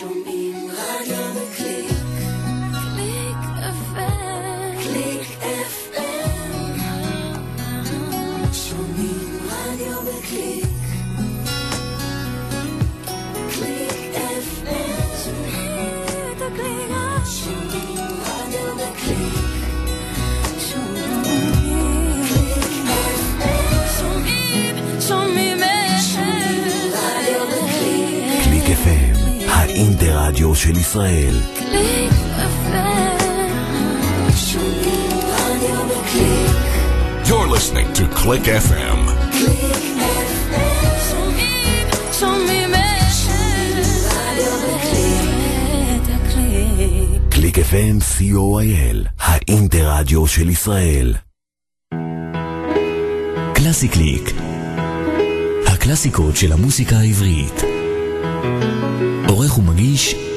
Show me radio. הרדיו של ישראל. קליק FM, You're listening to Click FM. Click קליק FM co.il, האינטרדיו של ישראל. קלאסי קליק, הקלאסיקות של המוסיקה העברית. עורך ומגיש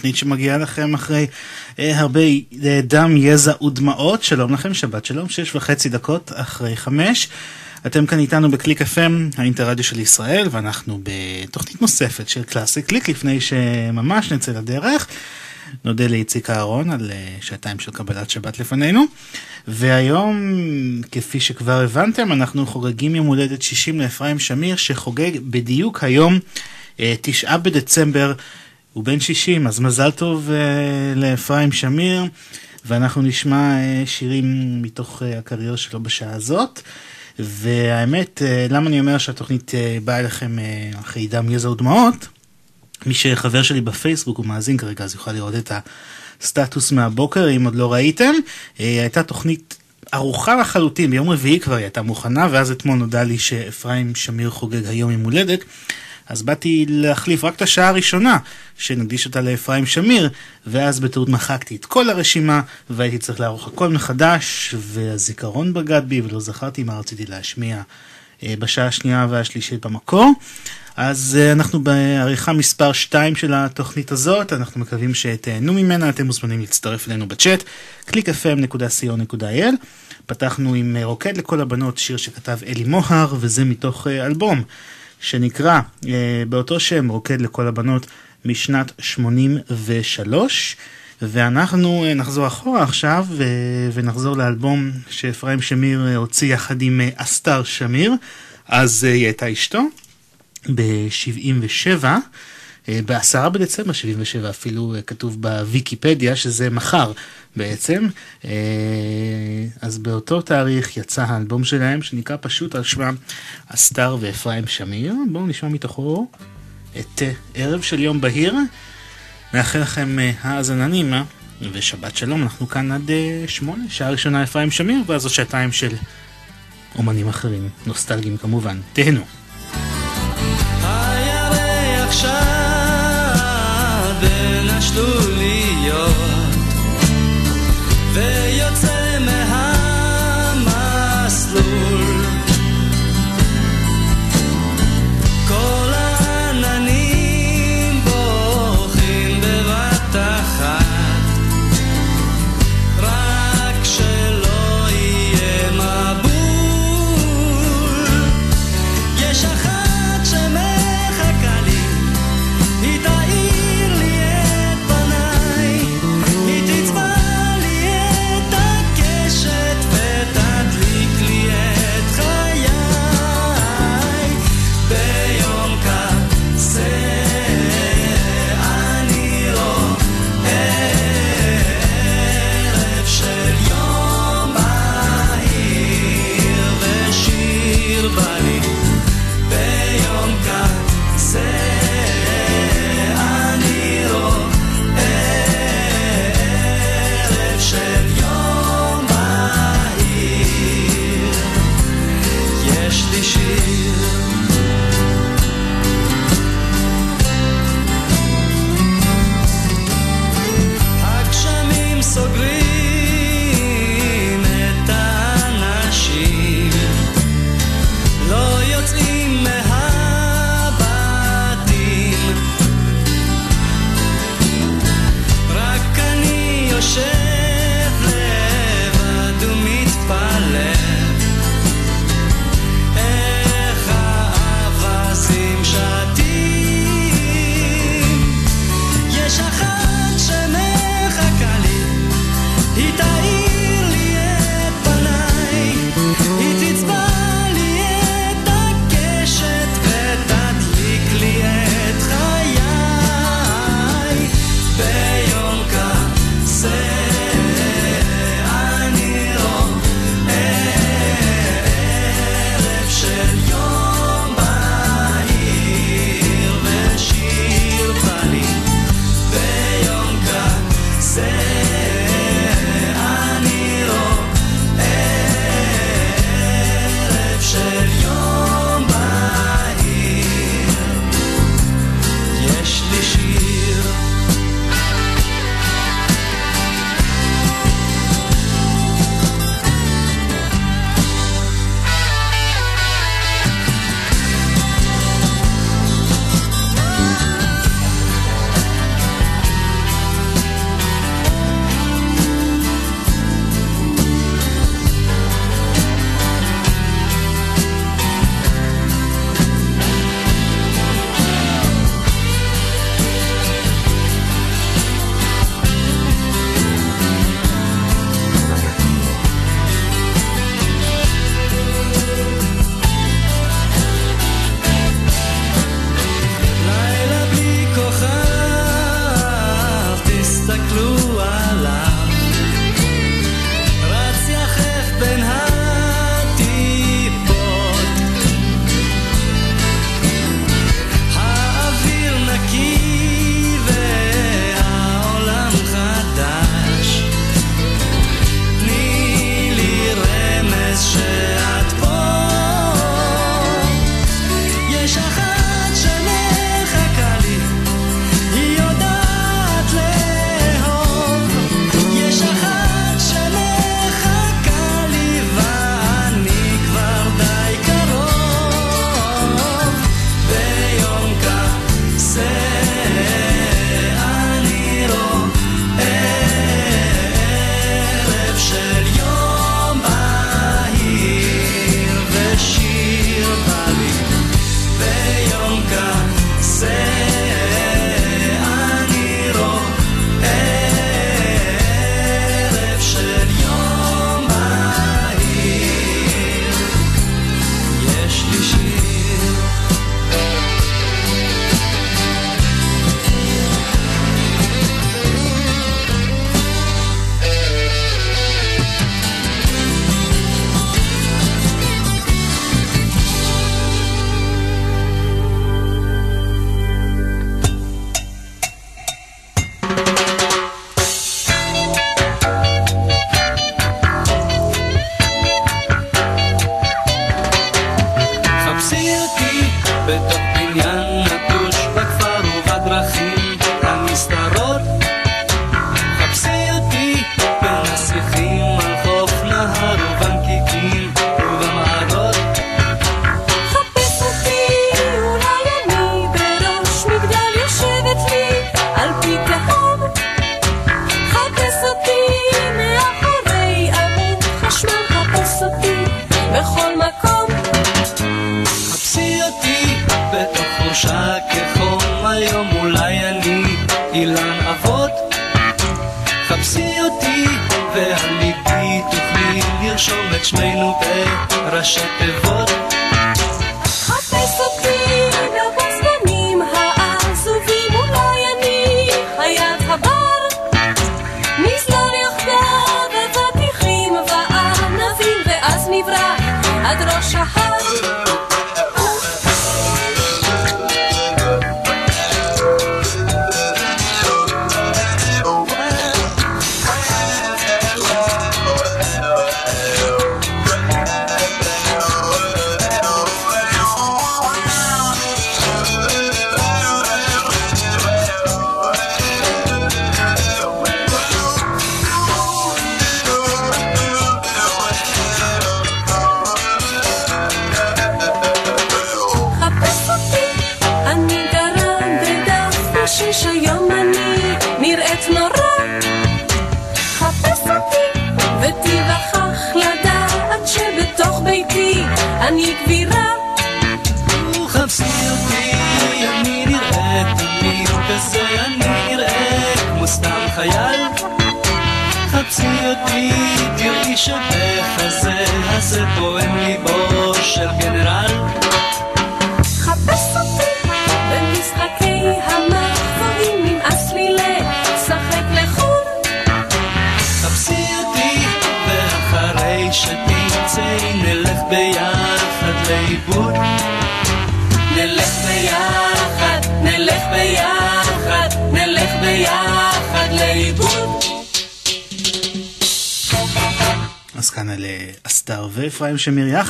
קצבית לתוכנית שמגיעה לכם אחרי אה, הרבה אה, דם, יזע ודמעות. שלום לכם, שבת שלום, שש וחצי דקות אחרי חמש. אתם כאן איתנו בקליק FM, האינטרדיו של ישראל, ואנחנו בתוכנית נוספת של קלאסי קליק, לפני שממש נצא לדרך. נודה לאיציק אהרון על אה, שעתיים של קבלת שבת לפנינו. והיום, כפי שכבר הבנתם, אנחנו חוגגים יום הולדת 60 לאפרים שמיר, שחוגג בדיוק היום, אה, תשעה בדצמבר, הוא בן 60, אז מזל טוב אה, לאפרים שמיר, ואנחנו נשמע אה, שירים מתוך אה, הקריירה שלו בשעה הזאת. והאמת, אה, למה אני אומר שהתוכנית אה, באה אליכם אה, אחרי דם, יזע ודמעות? מי שחבר שלי בפייסבוק הוא מאזין כרגע, אז יוכל לראות את הסטטוס מהבוקר, אם עוד לא ראיתם. אה, הייתה תוכנית ערוכה לחלוטין, ביום רביעי כבר היא הייתה מוכנה, ואז אתמול נודע לי שאפרים שמיר חוגג היום יום הולדת. אז באתי להחליף רק את השעה הראשונה, שנקדיש אותה לאפרים שמיר, ואז בטעות מחקתי את כל הרשימה, והייתי צריך לערוך הכל מחדש, והזיכרון בגד בי, ולא זכרתי מה רציתי להשמיע אה, בשעה השנייה והשלישית במקור. אז uh, אנחנו בעריכה מספר 2 של התוכנית הזאת, אנחנו מקווים שתהנו ממנה, אתם מוזמנים להצטרף אלינו בצ'אט, www.clickfm.co.il. פתחנו עם uh, רוקד לכל הבנות, שיר שכתב אלי מוהר, וזה מתוך אלבום שנקרא uh, באותו שם, רוקד לכל הבנות, משנת 83. ואנחנו uh, נחזור אחורה עכשיו uh, ונחזור לאלבום שאפרים שמיר הוציא יחד עם אסתר שמיר, אז היא הייתה אשתו. ב-77, ב-10 בדצמבר 77 אפילו אה, כתוב בוויקיפדיה שזה מחר בעצם. אה, אז באותו תאריך יצא האלבום שלהם שנקרא פשוט על שמם אסתר ואפרים שמיר. בואו נשמע מתוכו את אה, ערב של יום בהיר. מאחל לכם האזנה נעימה ושבת שלום, אנחנו כאן עד שמונה, שעה ראשונה אפרים שמיר ואז עוד שעתיים של אומנים אחרים, נוסטלגיים כמובן. תהנו.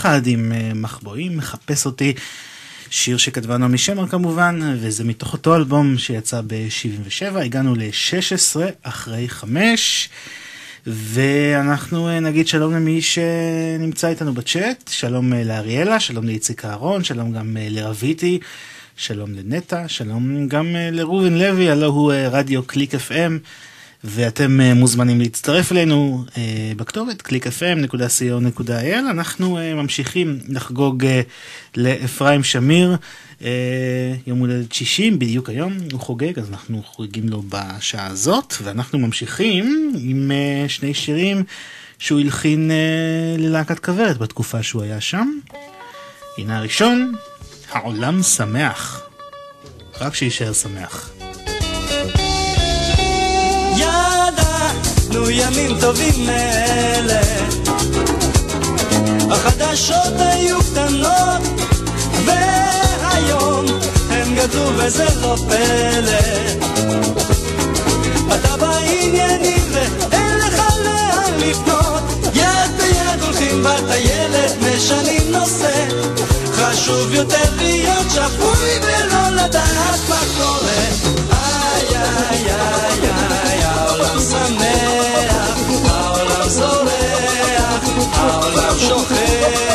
יחד עם אה, מחבואים, מחפש אותי. שיר שכתבה נעמי שמר כמובן, וזה מתוך אותו אלבום שיצא ב-77, הגענו ל-16 אחרי 5, ואנחנו אה, נגיד שלום למי שנמצא איתנו בצ'אט, שלום אה, לאריאלה, שלום לאיציק אהרון, שלום גם לרביטי, שלום לנטע, שלום גם לראובן לוי, הלו הוא רדיו קליק FM. ואתם אה, מוזמנים להצטרף אלינו אה, בכתובת clickfm.co.il. אנחנו אה, ממשיכים לחגוג לאפרים שמיר יום הולדת 60, בדיוק היום הוא חוגג, אז אנחנו חוגגים לו בשעה הזאת, ואנחנו ממשיכים עם שני שירים שהוא הלחין ללהקת כוורת בתקופה שהוא היה שם. הנה הראשון, העולם שמח. רק שיישאר שמח. ידענו ימים טובים מאלה. החדשות היו קטנות והיום הם גדלו וזה לא פלא. אתה בעניינים ואין לך לאן לפנות. יד ביד הולכים בטיילת משנים נושא. חשוב יותר להיות שפוי ולא לדעת מה קורה. איי איי איי איי העולם שמח העולם זורח העולם שוכח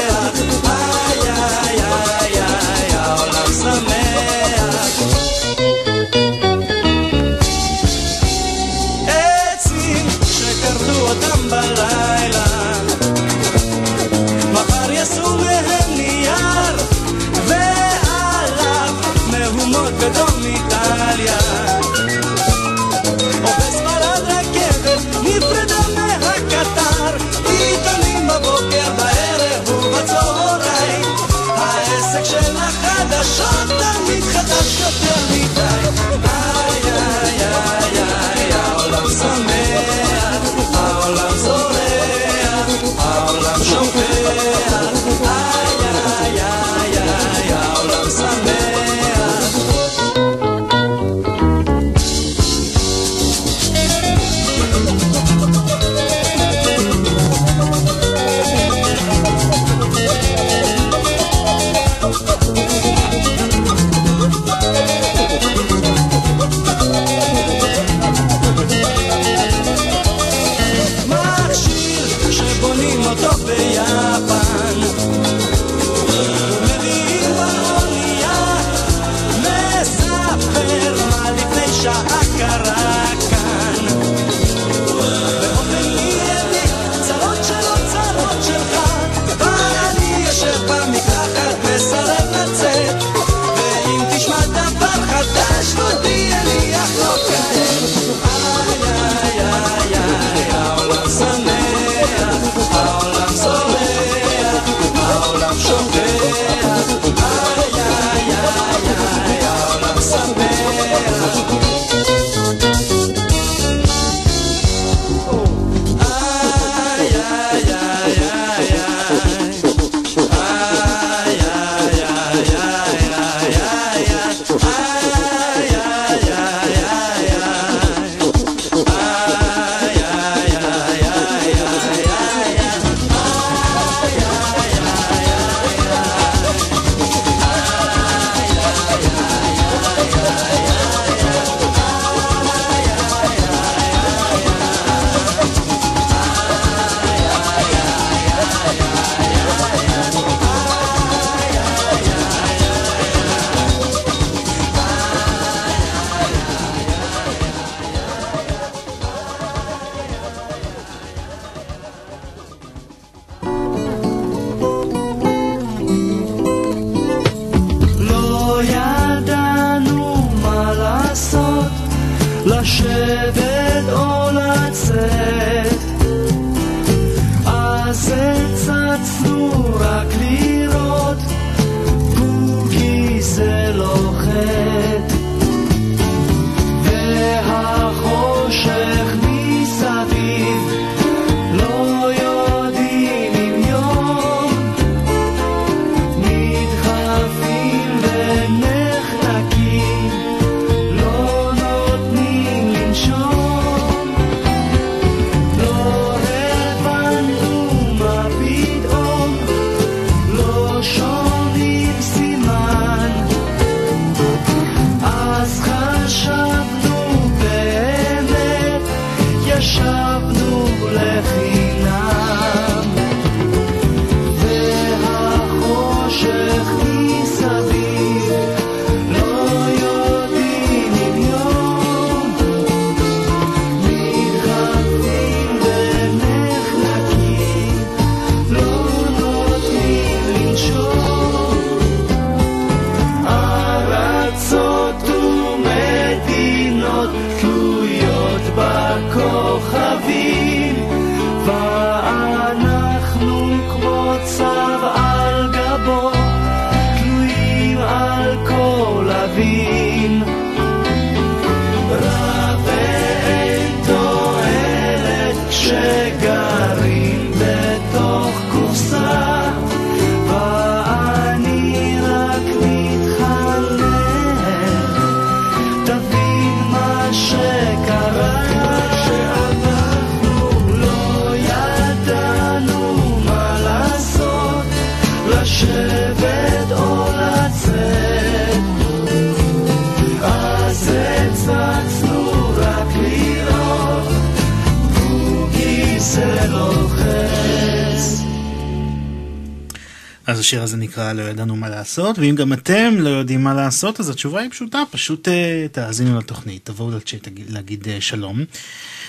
השיר הזה נקרא לא ידענו מה לעשות, ואם גם אתם לא יודעים מה לעשות, אז התשובה היא פשוטה, פשוט uh, תאזינו לתוכנית, תבואו לצ'אט להגיד uh, שלום.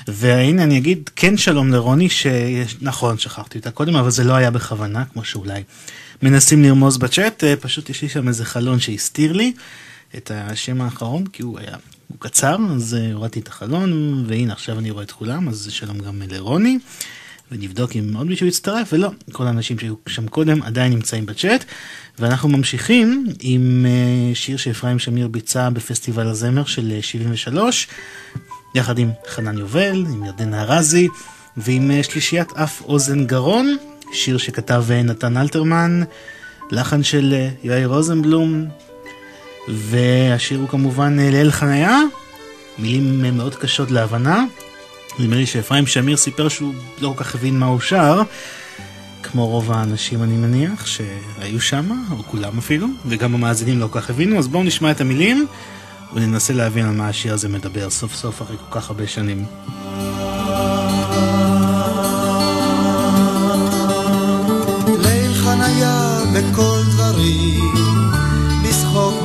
והנה אני אגיד כן שלום לרוני, שנכון, שכחתי אותה קודם, אבל זה לא היה בכוונה, כמו שאולי מנסים לרמוז בצ'אט, uh, פשוט יש לי שם איזה חלון שהסתיר לי את השם האחרון, כי הוא היה, הוא קצר, אז uh, הורדתי את החלון, והנה עכשיו אני רואה את כולם, אז שלום גם לרוני. ונבדוק אם עוד מישהו יצטרף, ולא, כל האנשים שהיו שם קודם עדיין נמצאים בצ'אט. ואנחנו ממשיכים עם אה, שיר שאפרים שמיר ביצע בפסטיבל הזמר של 73, אה, יחד עם חנן יובל, עם ירדנה ארזי, ועם אה, שלישיית אף אוזן גרון, שיר שכתב נתן אלתרמן, לחן של יאיר רוזנבלום, והשיר הוא כמובן ליל חניה, מילים מאוד קשות להבנה. נדמה לי שאפרים שמיר סיפר שהוא לא כל כך הבין מה הוא שר, כמו רוב האנשים אני מניח שהיו שם, או כולם אפילו, וגם המאזינים לא כל כך הבינו, אז בואו נשמע את המילים וננסה להבין על מה השיר הזה מדבר סוף סוף אחרי כל כך הרבה שנים. בכל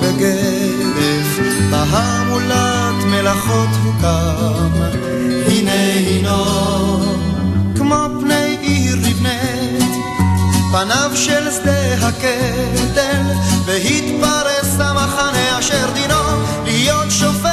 בגרף, בהמולת מלאכות הוקם. הינו כמו פני עיר נבנית פניו של שדה הקטל והתפרס המחנה אשר דינו להיות שופך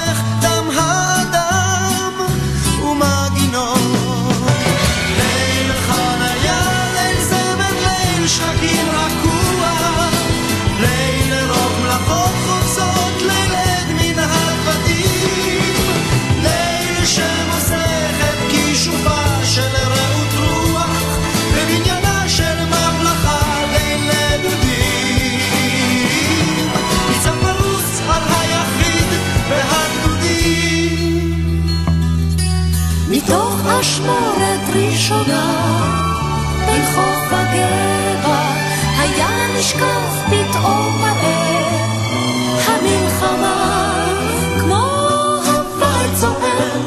אשמורת ראשונה. בין חוף וגבע היה נשקף פתאום מראה המלחמה כמו הוואי צוער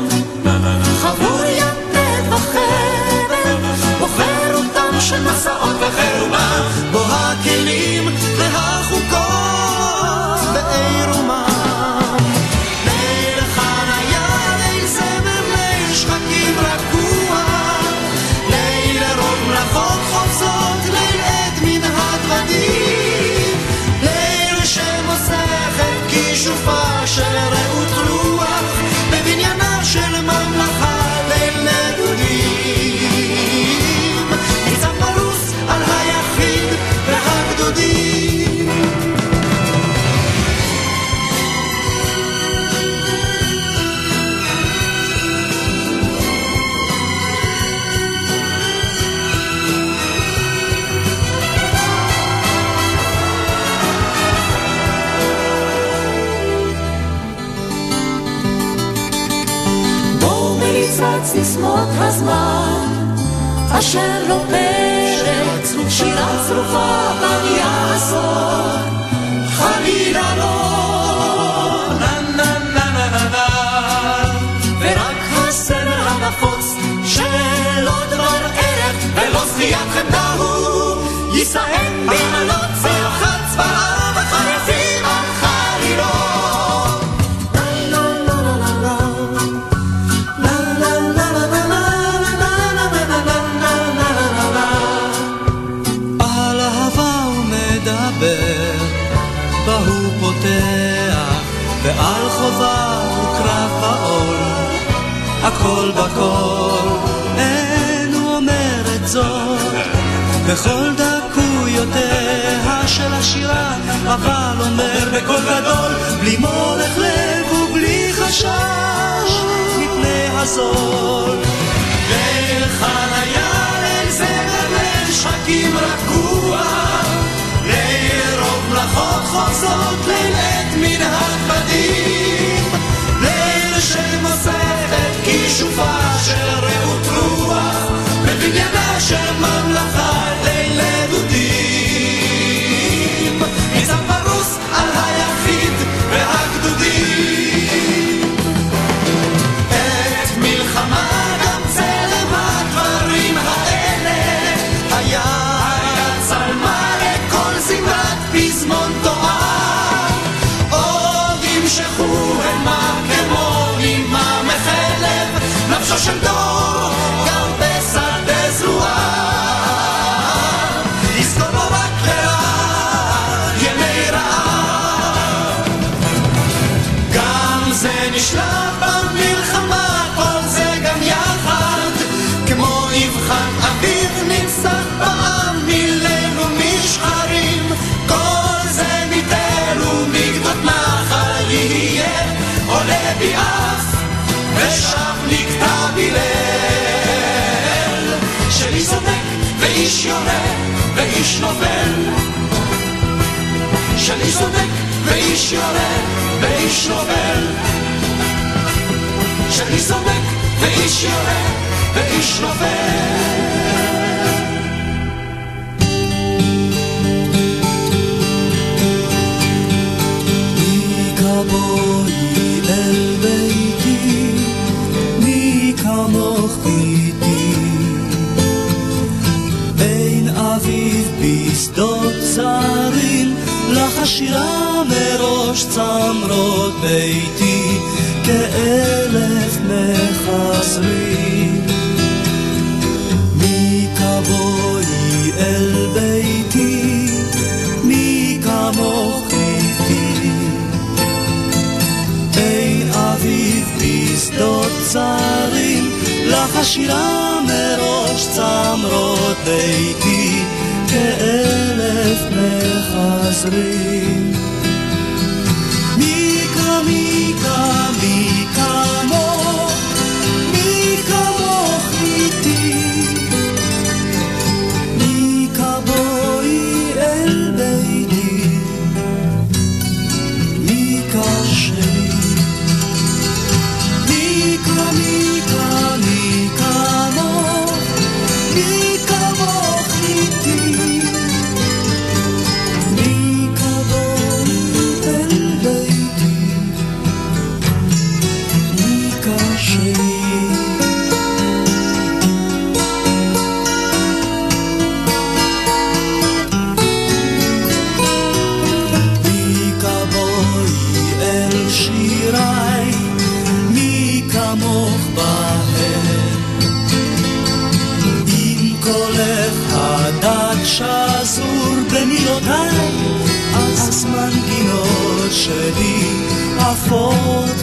חבור יתד וחבל בוחר אותם של מסעות וחירומה בו הכלים והחוקות בעירומם. של רעות הזמן, אשר לא פרק, שירה צרופה בל יעשור, חלילה לא. ולא זכיית חמדה הוא יישאם בעלות צלחת צבאה הכל בכל, אין הוא אומר את זאת, בכל דקויותיה של השירה, אבל אומר בקול גדול, בלי מולך לב ובלי חשש, מפני הזול. ליל חניה, ליל זמר, ליל שחקים רגוע, ליל רוב מלאכות חוזות, ליל עת מן שמוסכת כישופה של רעות רוח, בבניינה של ממלכה ocean door. איש יורה ואיש נופל. שני צודק ואיש יורה ואיש נופל. שני צודק ואיש יורה ואיש נופל. השירה מראש צמרות ביתי כאלף מחסרים. מי כמוהי אל ביתי, מי כמוך איתי. אי אביב בשדות צרים, לך השירה מראש צמרות ביתי כאלף מחזרים. מיקה, מיקה, מיקה, unfold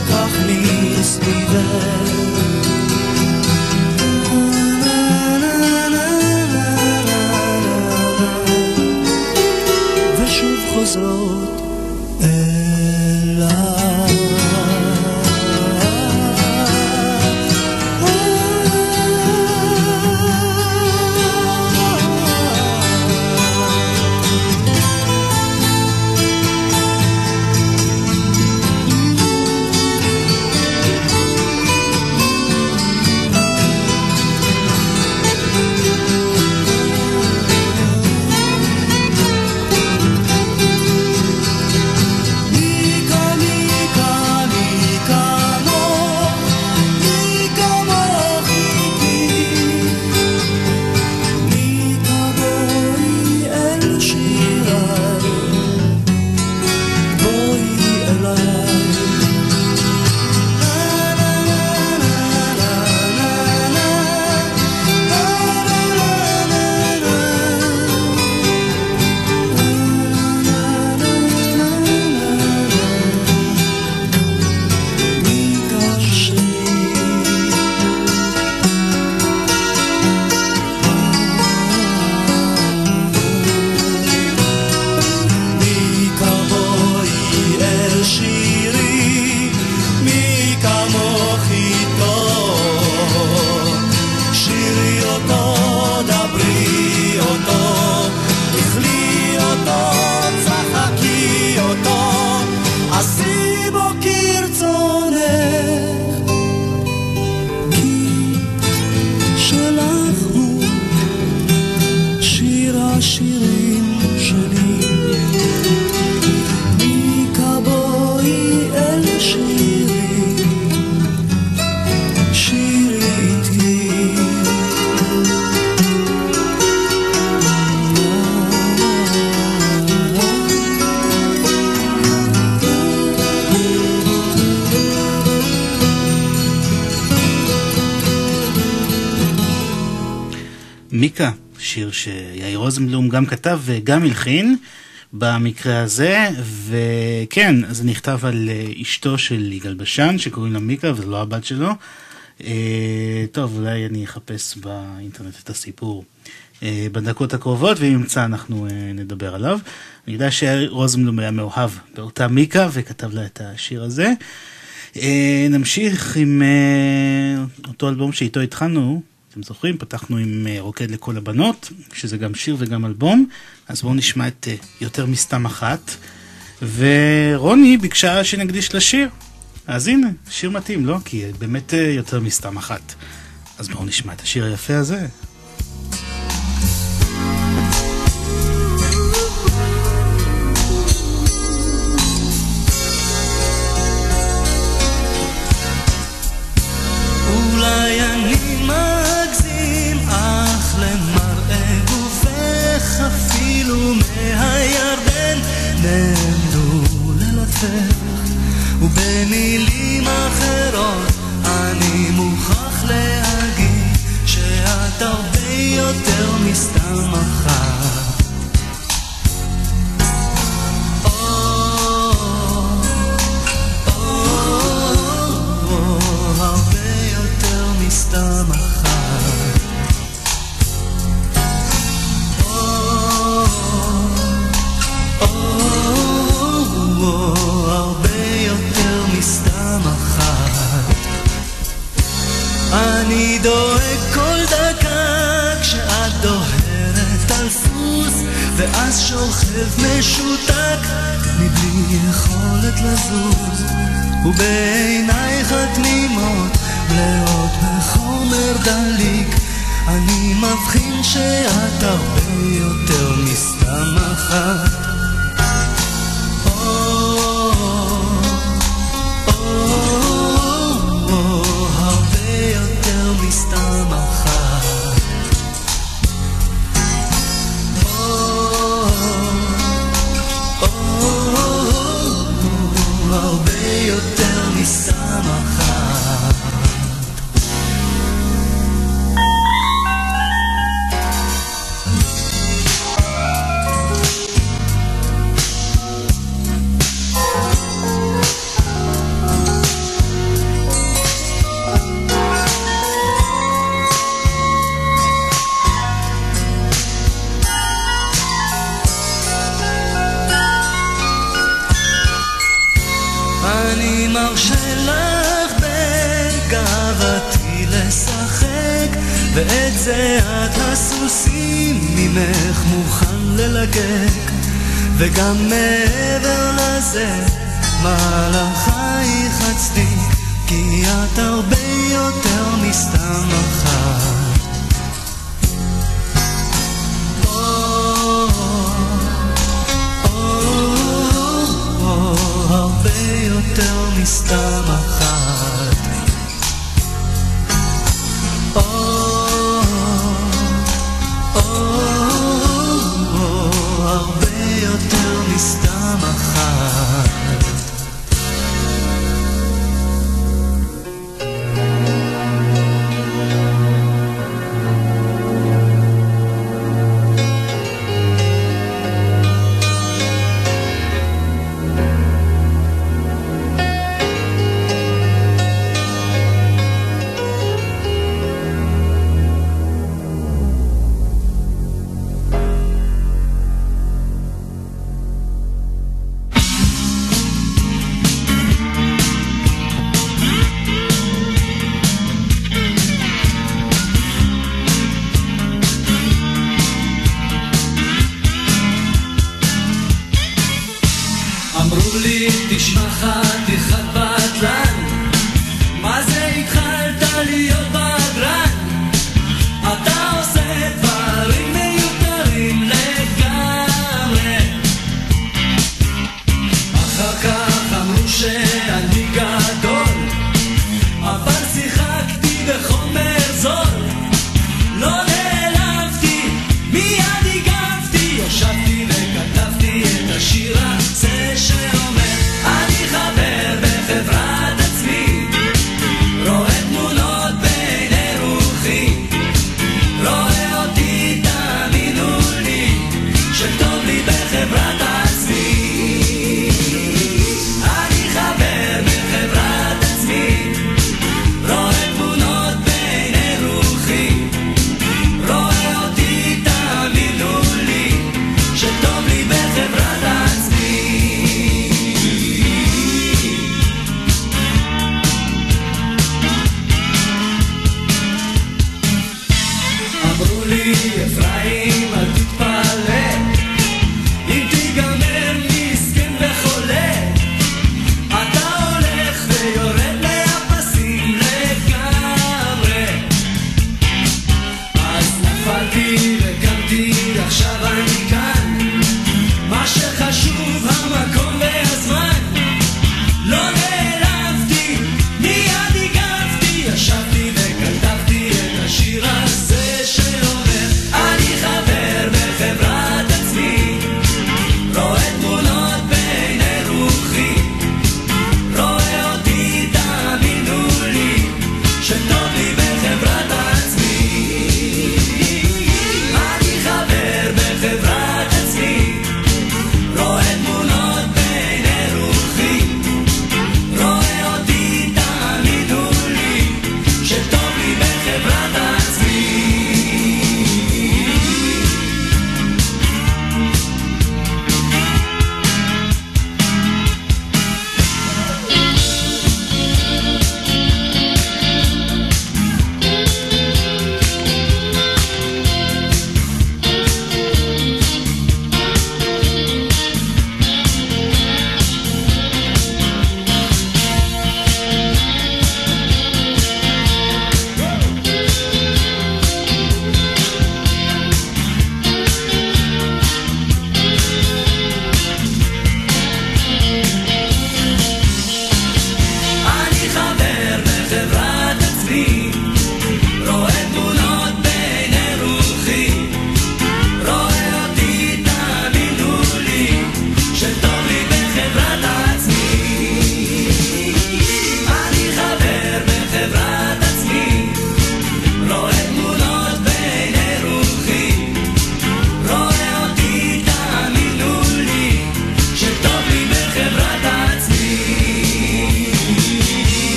כתב וגם הלחין במקרה הזה, וכן, זה נכתב על אה, אשתו של יגאל בשן, שקוראים לה מיקה, וזו לא הבת שלו. אה, טוב, אולי אני אחפש באינטרנט את הסיפור אה, בדקות הקרובות, ואם ימצא אנחנו אה, נדבר עליו. אני יודע שרוזנבלום היה מאוהב באותה מיקה וכתב לה את השיר הזה. אה, נמשיך עם אה, אותו אלבום שאיתו התחלנו, אתם זוכרים? פתחנו עם אה, רוקד לכל הבנות, שזה גם שיר וגם אלבום, אז בואו נשמע את אה, יותר מסתם אחת. ורוני ביקשה שנקדיש לשיר. אז הנה, שיר מתאים, לא? כי באמת אה, יותר מסתם אחת. אז בואו נשמע את השיר היפה הזה. דואג כל דקה כשאת דוהרת על סוס ואז שוכב משותק מבלי יכולת לזוז. ובעינייך התמימות מלאות בחומר דליק. אני מבחין שאת הרבה יותר מסתם אחת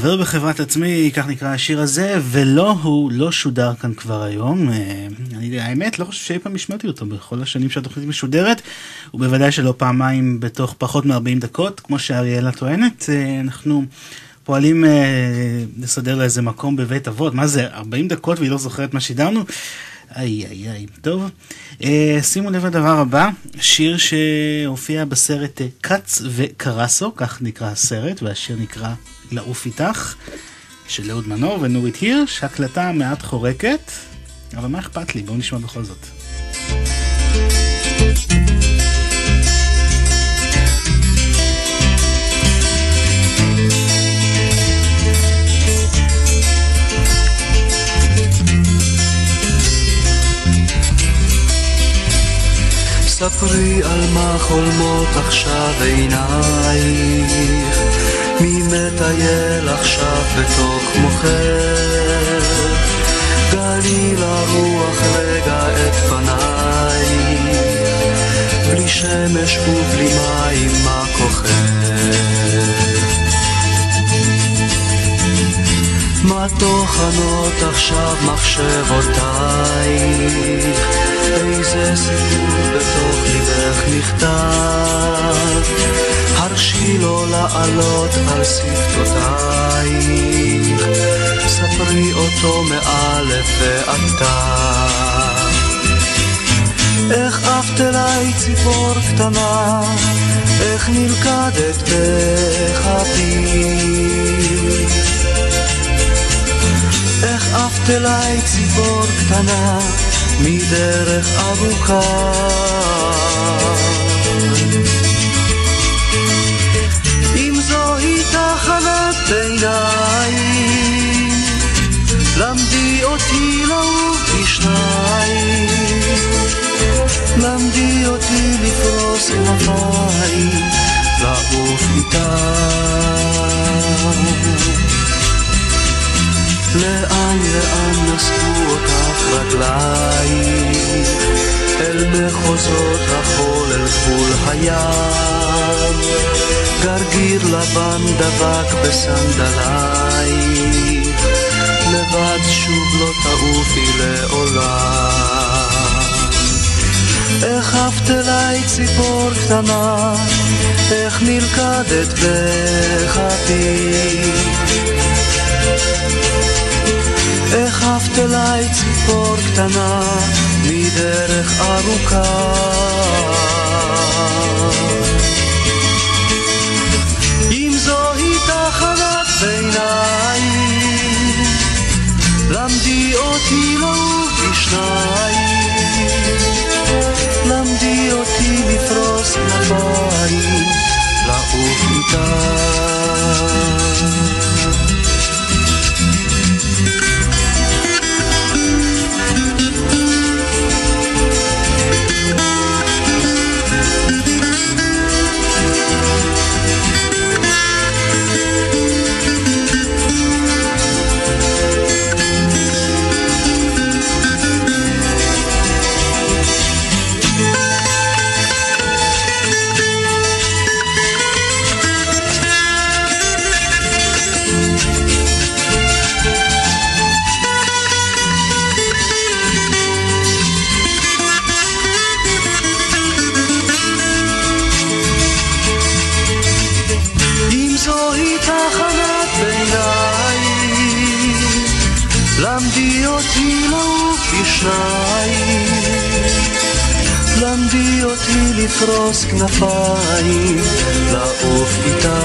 חבר בחברת עצמי, כך נקרא השיר הזה, ולא הוא לא שודר כאן כבר היום. אה, אני האמת לא חושב שאי פעם השמעתי אותו בכל השנים שהתוכנית משודרת, ובוודאי שלא פעמיים בתוך פחות מ-40 דקות, כמו שאריאלה טוענת. אה, אנחנו פועלים אה, לסדר לה איזה מקום בבית אבות, מה זה, 40 דקות והיא לא זוכרת מה שידרנו? איי איי איי, טוב. אה, שימו לב לדבר הבא, שיר שהופיע בסרט כץ וקרסו, כך נקרא הסרט, והשיר נקרא לעוף איתך, של אהוד מנור ונורית הירש, הקלטה מעט חורקת, אבל מה אכפת לי? בואו נשמע בכל זאת. ספרי על מה חולמות עכשיו עינייך מי מטייל עכשיו בתוך מוחך? גלי לרוח רגע את פנייך, בלי שמש ובלי מים מה כוחך? מה טוחנות עכשיו מחשבותייך? איזה סיפור בתוך ליבך נכתב? הרשי לו לעלות על שפתותייך, ספרי אותו מאלף ועד. איך עפת אליי ציפור קטנה, איך נלכדת בכפי. איך עפת אליי ציפור קטנה, מדרך ארוכה. תחנת ביניים, למדי אותי לעוף בשניים, למדי אותי לפרוס כנפיים, לעוף איתה. לאן לאן נשאו אותך רגליים, אל מחוזות החול אל גבול הים. גרגיר לבן דבק בסנדלייך, לבד שוב לא תעופי לעולם. איך עפת אליי ציפור קטנה, איך נלכדת בכפי. איך עפת אליי ציפור קטנה, מדרך ארוכה. בעיניים, למדי אותי לעוף בשניים, למדי אותי לפרוס כנפיים, לעוף איתך. לפרוס כנפיים, לעוף איתה.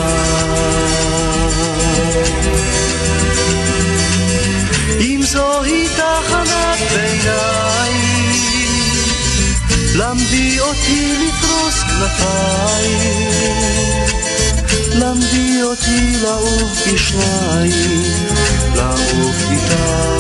אם זוהי תחנת ביניים, למדי אותי לפרוס כנפיים, למדי אותי לעוף בשניים, לעוף איתה.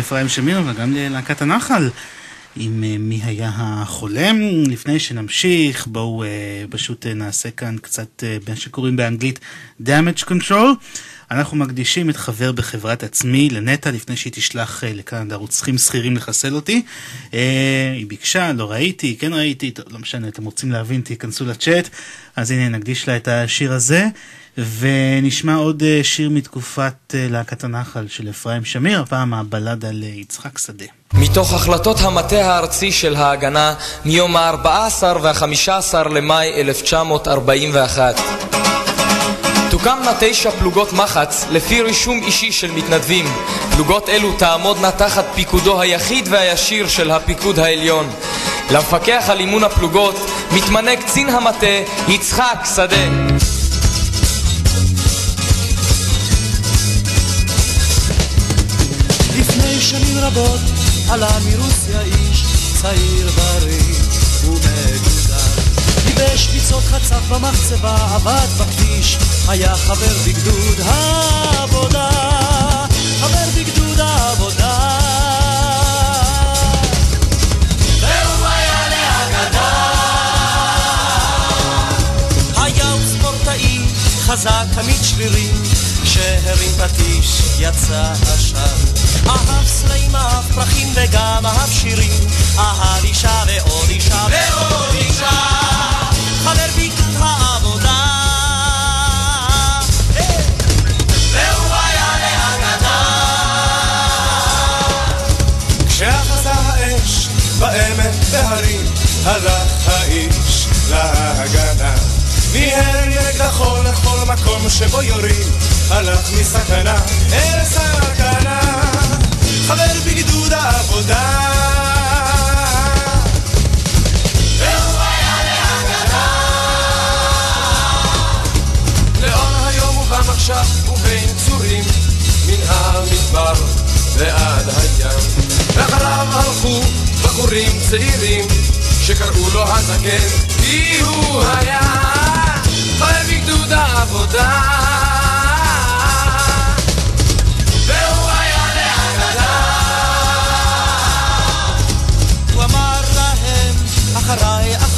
לאפרים שמיר וגם ללהקת הנחל. עם אה, מי היה החולם. לפני שנמשיך, בואו אה, פשוט אה, נעשה כאן קצת מה שקוראים באנגלית damage control. אנחנו מקדישים את חבר בחברת עצמי לנטע לפני שהיא תשלח לכאן רוצחים שכירים לחסל אותי. היא ביקשה, לא ראיתי, כן ראיתי, לא משנה, אתם רוצים להבין, תיכנסו לצ'אט. אז הנה, נקדיש לה את השיר הזה. ונשמע עוד אה, שיר מתקופת אה, להקת הנחל של אפרים שמיר, הפעם הבלדה ליצחק שדה. מתוך החלטות המטה הארצי של ההגנה מיום ה-14 וה-15 למאי 1941. תוקמנה תשע פלוגות מחץ לפי רישום אישי של מתנדבים. פלוגות אלו תעמודנה תחת פיקודו היחיד והישיר של הפיקוד העליון. למפקח על אימון הפלוגות מתמנה קצין המטה יצחק שדה. רבות עלה מרוסיה איש צעיר בריא ומגודר. ייבש ביצות חצף במחצבה, עבד בכביש, היה חבר בגדוד העבודה. חבר בגדוד העבודה. חזק, עמיד שרירים, כשהרים פטיש יצא עשן. אהב סלעים, אהב פרחים וגם אהב שירים, אהב אישה ועוד אישה ועוד אישה. חבר בגדוד העבודה. בעמק בהרים, הלך האיש להגנה. מיהר נגדכו לכל מקום שבו יורים, הלך מסכנה אל סכנה. חבר בגדוד העבודה. ובין צורים, מן המדבר ועד הים. ואחריו הלכו בחורים צעירים, שקראו לו הזקן, כי הוא היה חייב בגדוד העבודה.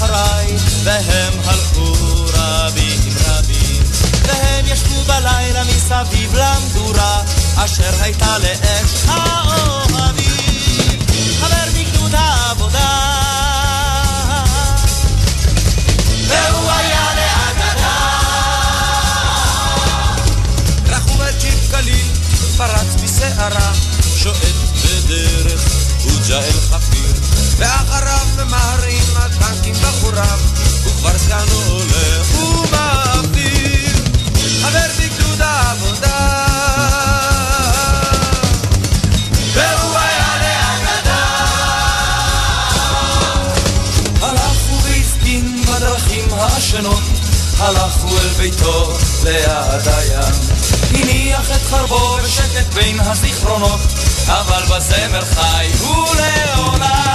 אחריי, והם הלכו רבים רבים. והם ישבו בלילה מסביב למדורה, אשר הייתה לאש האוהבים. חבר בגדוד העבודה. והוא היה להגנה. רחום הג'יפ קליל, פרץ בסערה, שועט בדרך, הוג'ה אל חפיר, ואחריו ממהרים הטנקים בחוריו, וכבר סגנו הולך חבר בגדוד העבודה. הוא אל ביתו ליד הים. הניח את חרבו בשקט בין הזיכרונות, אבל בזמר חי הוא לעולם.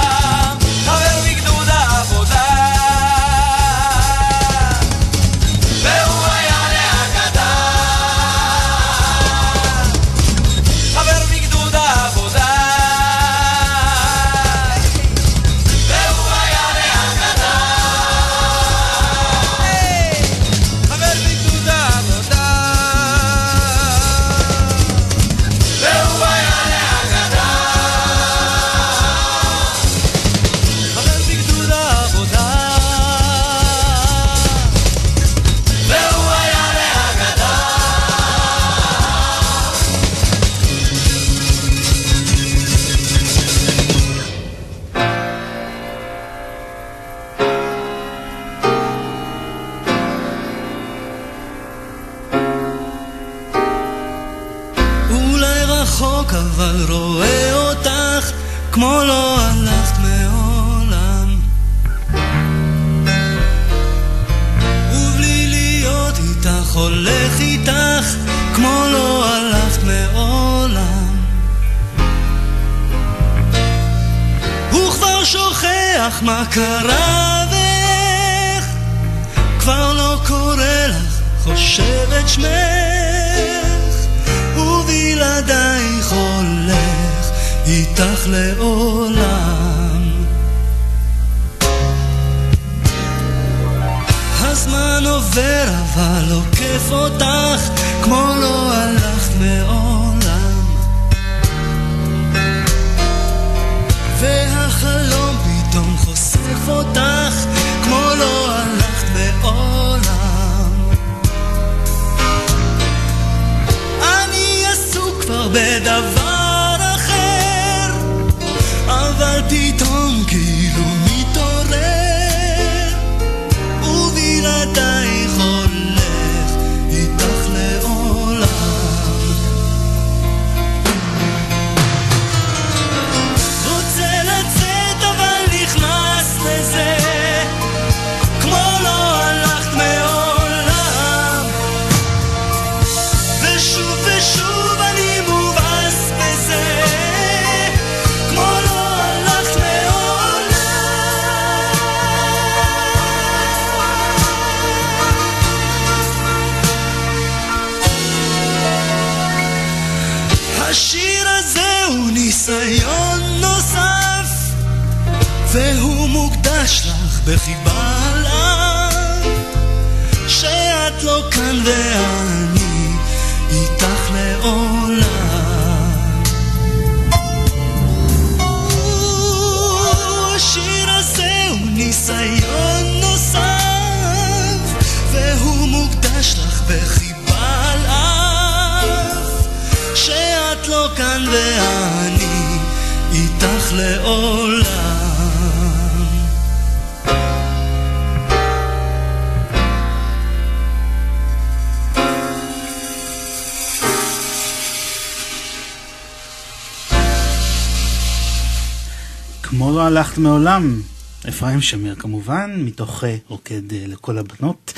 כמו לא הלכת מעולם, אפרים שמיר כמובן, מתוך אה, רוקד אה, לכל הבנות.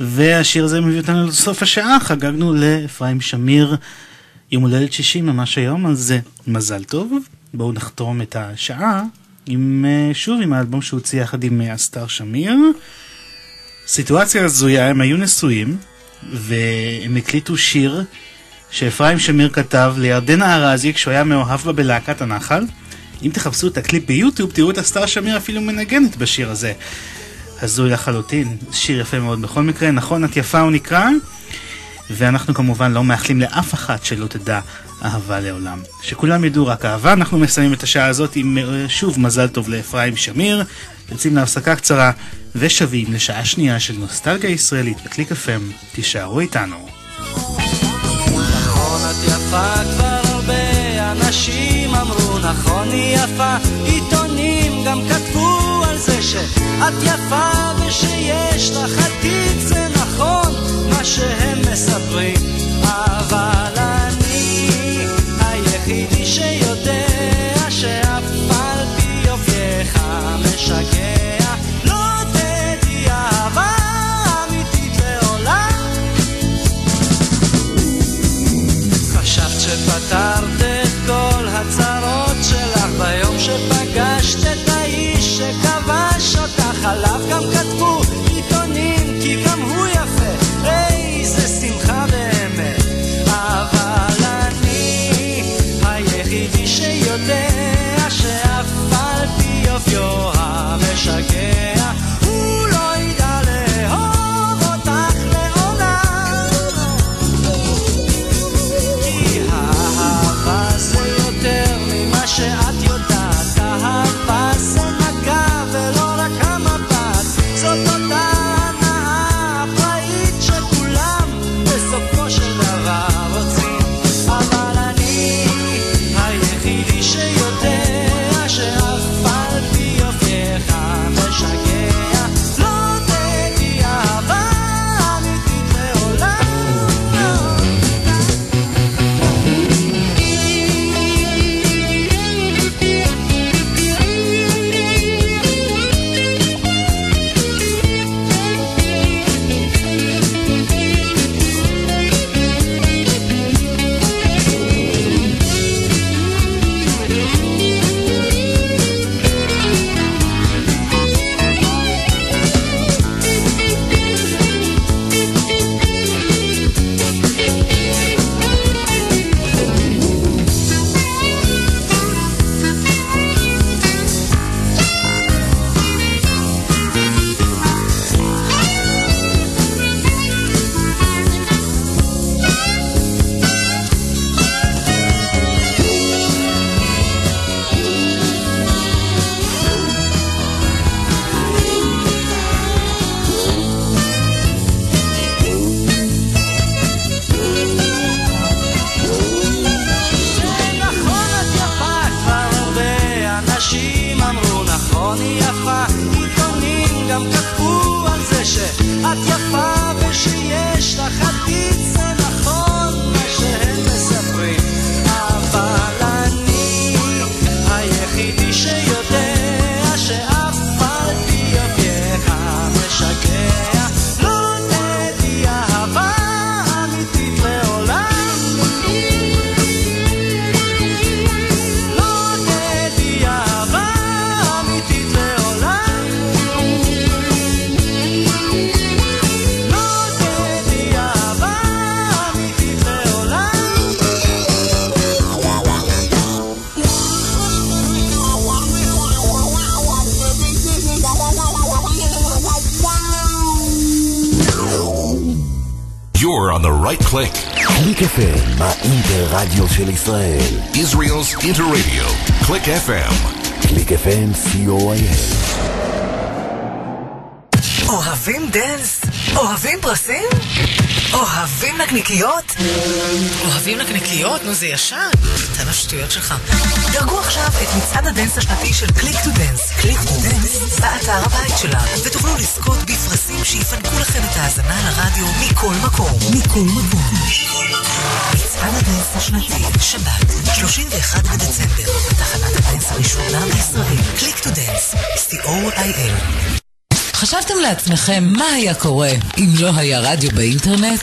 והשיר הזה מביא אותנו לסוף השעה, חגגנו לאפרים שמיר יום הולדת 60 ממש היום, אז אה, מזל טוב. בואו נחתום את השעה עם, שוב עם האלבום שהוא הוציא יחד עם אסתר שמיר. סיטואציה הזויה, הם היו נשואים, והם הקליטו שיר שאפרים שמיר כתב לירדנה ארזי כשהוא היה מאוהב בה בלהקת הנחל. אם תחפשו את הקליפ ביוטיוב, תראו את הסטאר שמיר אפילו מנגנת בשיר הזה. הזוי לחלוטין, שיר יפה מאוד בכל מקרה, נכון, את יפה הוא נקרא, ואנחנו כמובן לא מאחלים לאף אחת שלא תדע אהבה לעולם. שכולם ידעו רק אהבה, אנחנו מסיימים את השעה הזאת עם אה, שוב מזל טוב לאפרים שמיר, יוצאים להפסקה קצרה ושבים לשעה שנייה של נוסטלגיה ישראלית בקליק FM, תישארו איתנו. נכון את יפה כבר אנשים אמרו נכון היא יפה. עיתונים גם כתבו על זה שאת יפה ושיש לך עתיד זה נכון מה שהם מספרים. אבל אני היחידי שיודע קליק FM, האינטרדיו של ישראל. Israel's Interradio. Click FM. קליק FM, co.il. אוהבים dance? אוהבים פרסים? אוהבים נקניקיות? אוהבים נקניקיות? נו זה ישן. השטויות שלך. דרגו עכשיו את מצעד ה dance השנתי של Click to Dance, Click to Dance, באתר הבית שלנו, ותוכלו לזכות בפרסים שיפנקו לכם את ההאזנה לרדיו מכל מקום. מכל מקום. מצעד ה dance השנתי, שבת, 31 בדצמבר, בתחנת ה dance הראשונה בישראל, Click to Dance, co.il. חשבתם לעצמכם מה היה קורה אם לא היה רדיו באינטרנט?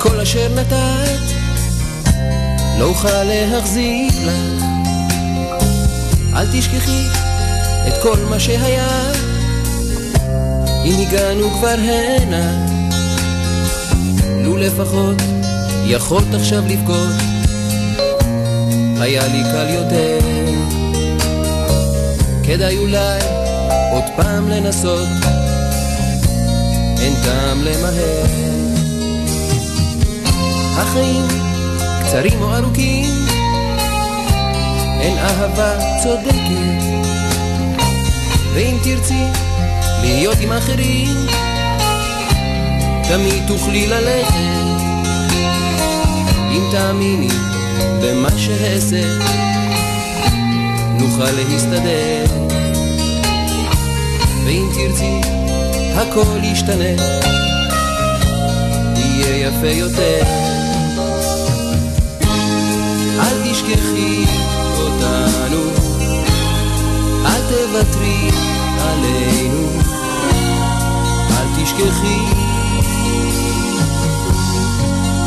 כל אשר נתת, לא אוכל להחזיק לך. אל תשכחי את כל מה שהיה, אם הגענו כבר הנה. לו לפחות יכולת עכשיו לבכות, היה לי קל יותר. כדאי אולי עוד פעם לנסות. אין טעם למהר. החיים קצרים או ארוכים, אין אהבה צודקת. ואם תרצי להיות עם אחרים, תמיד תוכלי ללכת. אם תאמיני במה שאעשה, נוכל להסתדר. ואם תרצי הכל ישתנה, יהיה יפה יותר. תשכחי אותנו, אל תוותרי עלינו, אל תשכחי,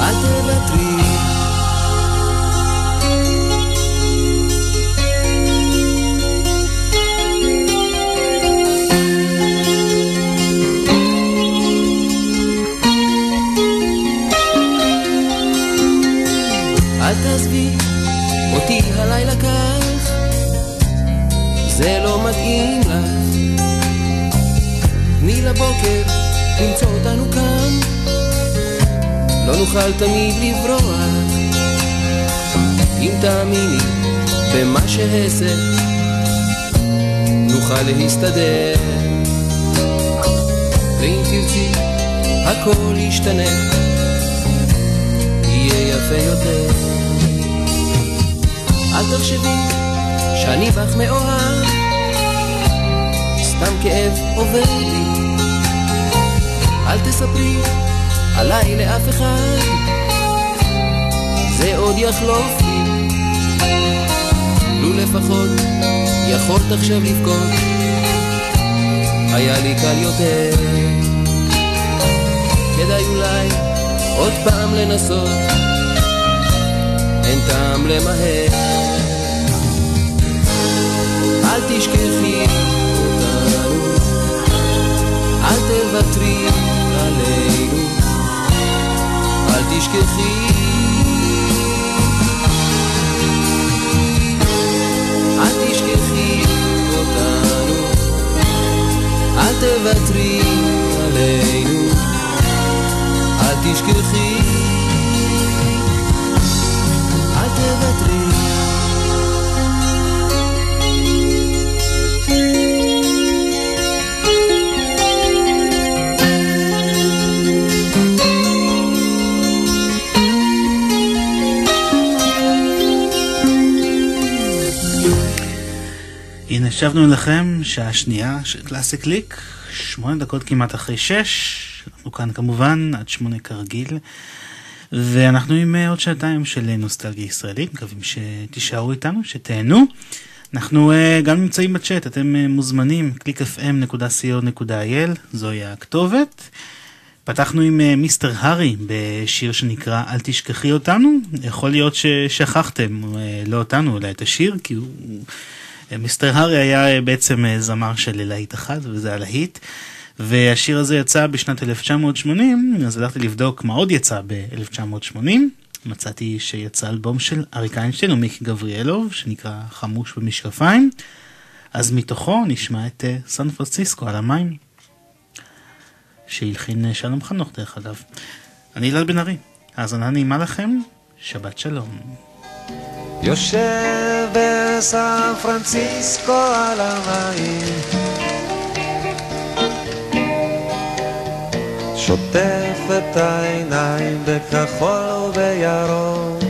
אל תוותרי. תעזבי אותי הלילה כך, זה לא מתאים לך. תני לבוקר למצוא אותנו כאן, לא נוכל תמיד לברוח. אם תאמיני במה שאעשה, נוכל להסתדר. ואם תרצי, הכל ישתנה. יהיה יפה יותר. אל תחשבי שאני בך מאוהב, סתם כאב עובר לי. אל תספרי עליי לאף אחד, זה עוד יחלוף לי. לו לפחות יכולת עכשיו לבכות, היה לי קל יותר. כדאי אולי עוד פעם לנסות, אין טעם למהר. אל תשכחי אותנו, אל תוותרי עלינו, אל תשכחי. אל תשכחי אותנו, אל תוותרי עלינו, אל תשכחי, אל תוותרי. שבנו אליכם, שעה שנייה של קלאסי קליק, שמונה דקות כמעט אחרי שש, אנחנו כאן כמובן עד שמונה כרגיל, ואנחנו עם אה, עוד שעתיים של אה, נוסטלגיה ישראלית, מקווים שתישארו איתנו, שתהנו. אנחנו uh, גם נמצאים בצ'אט, אתם מוזמנים, www.clickfm.co.il, זוהי הכתובת. פתחנו עם מיסטר הארי בשיר שנקרא אל תשכחי אותנו, יכול להיות ששכחתם, לא אותנו, אלא את השיר, כי הוא... מיסטר הארי היה בעצם זמר של להיט אחד, וזה הלהיט. והשיר הזה יצא בשנת 1980, אז הלכתי לבדוק מה עוד יצא ב-1980. מצאתי שיצא אלבום של אריק איינשטיין ומיקי גבריאלוב, שנקרא חמוש במשקפיים. אז מתוכו נשמע את סן פרנסיסקו על המים, שהלחין שלום חנוך דרך אגב. אני אלעד בן ארי, האזנה נעימה לכם, שבת שלום. יושב בסן פרנסיסקו על המים. שוטף את העיניים בכחול ובירוק.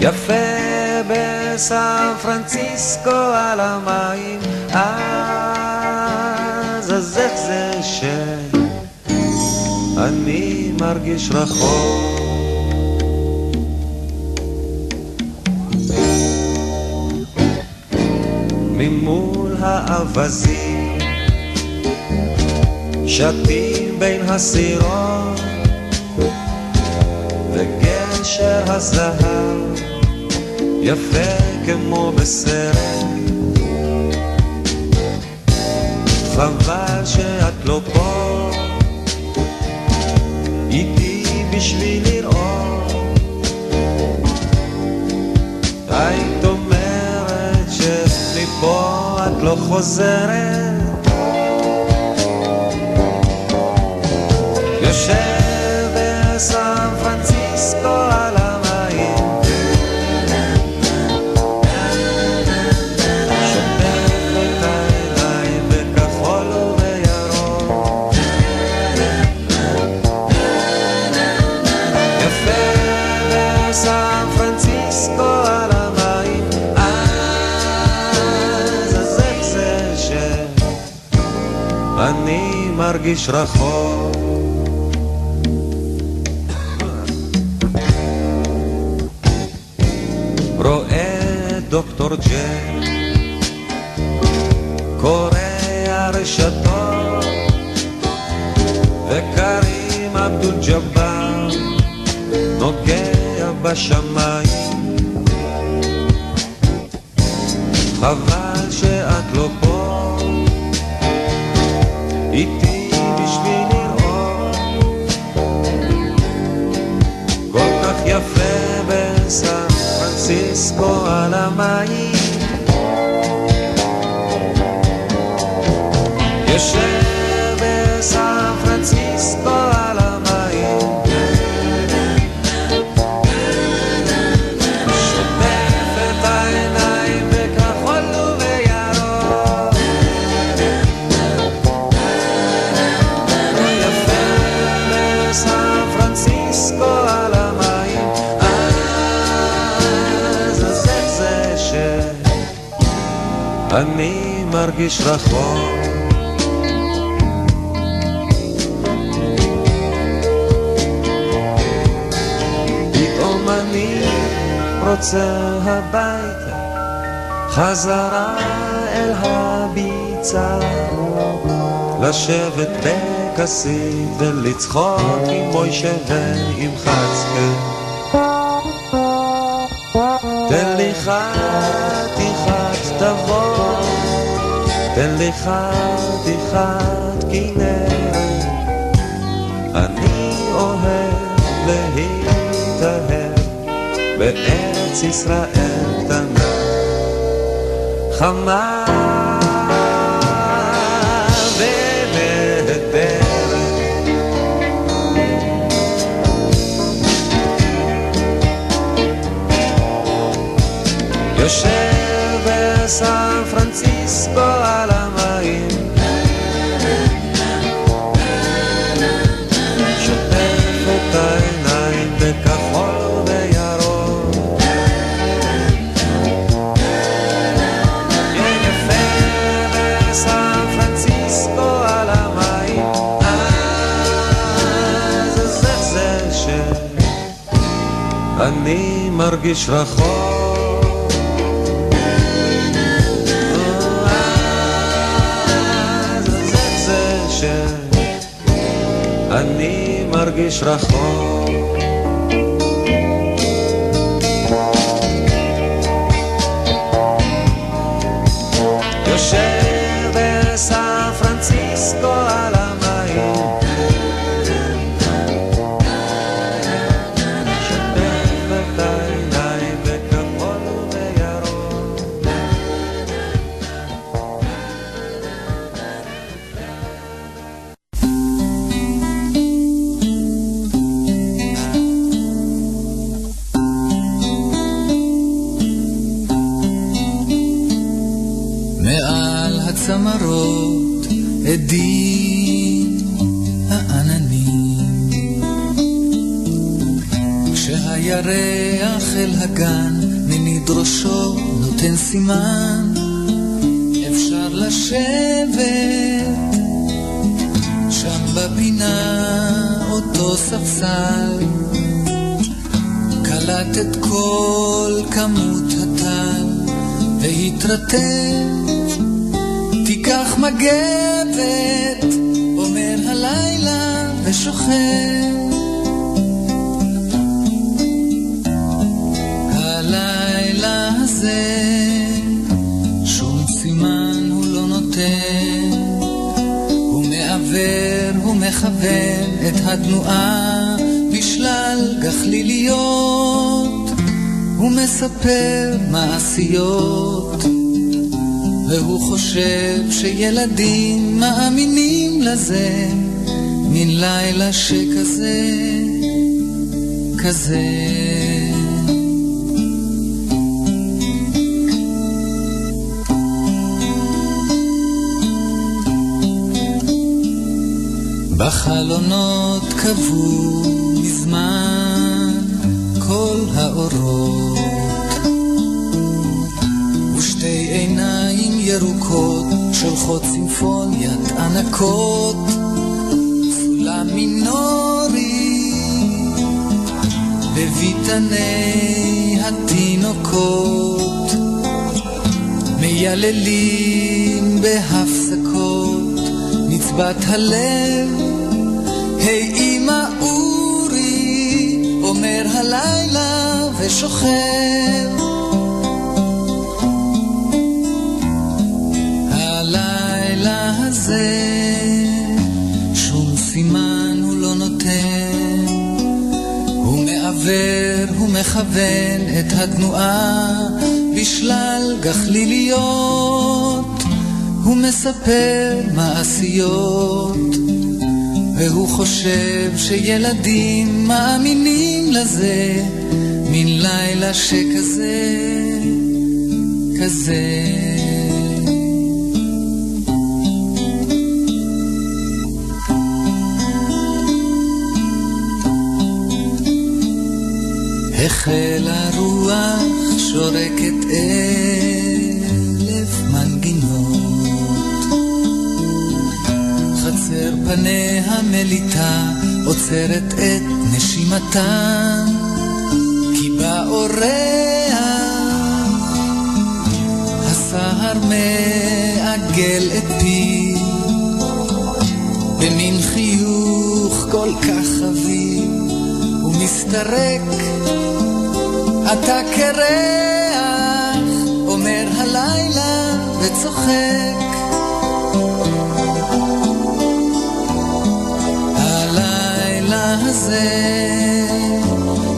יפה בסן פרנסיסקו על המים. אז אז איך זה שאני מרגיש רחוק ממול האווזים שתים בין הסירות וגשר הזהב יפה כמו בסרט. חבל שאת לא פה איתי בשביל לראות. אומרת שמפה את לא חוזרת. יושב בסן פרנסיסקו על מרגיש רחוק. רואה דוקטור ג'ק קורא הרשתות וקרים אבדול ג'באר נוגע בשמיים. חבל שאת לא פה איתי פרנסיסקו על המים. יושב מרגיש רחוק. פתאום אני רוצה הביתה חזרה אל הביצה לשבת בכסית ולצחוק עם מוישה ועם חצקה תן לי חתיכת תבוא תן לי חתיכת כנרת, אני אוהב להתאהב בארץ ישראל קטנה, חמה ונהדרת. יושב מרגיש רחוק. אני מרגיש רחוק. שילדים מאמינים לזה, מן לילה שכזה, כזה. החלה רוח שורקת עץ פניה מליטה, עוצרת את נשימתה, כי באורח הסהר מעגל את פי, במין חיוך כל כך חביב, ומסתרק, אתה קרח, אומר הלילה וצוחק. הזה,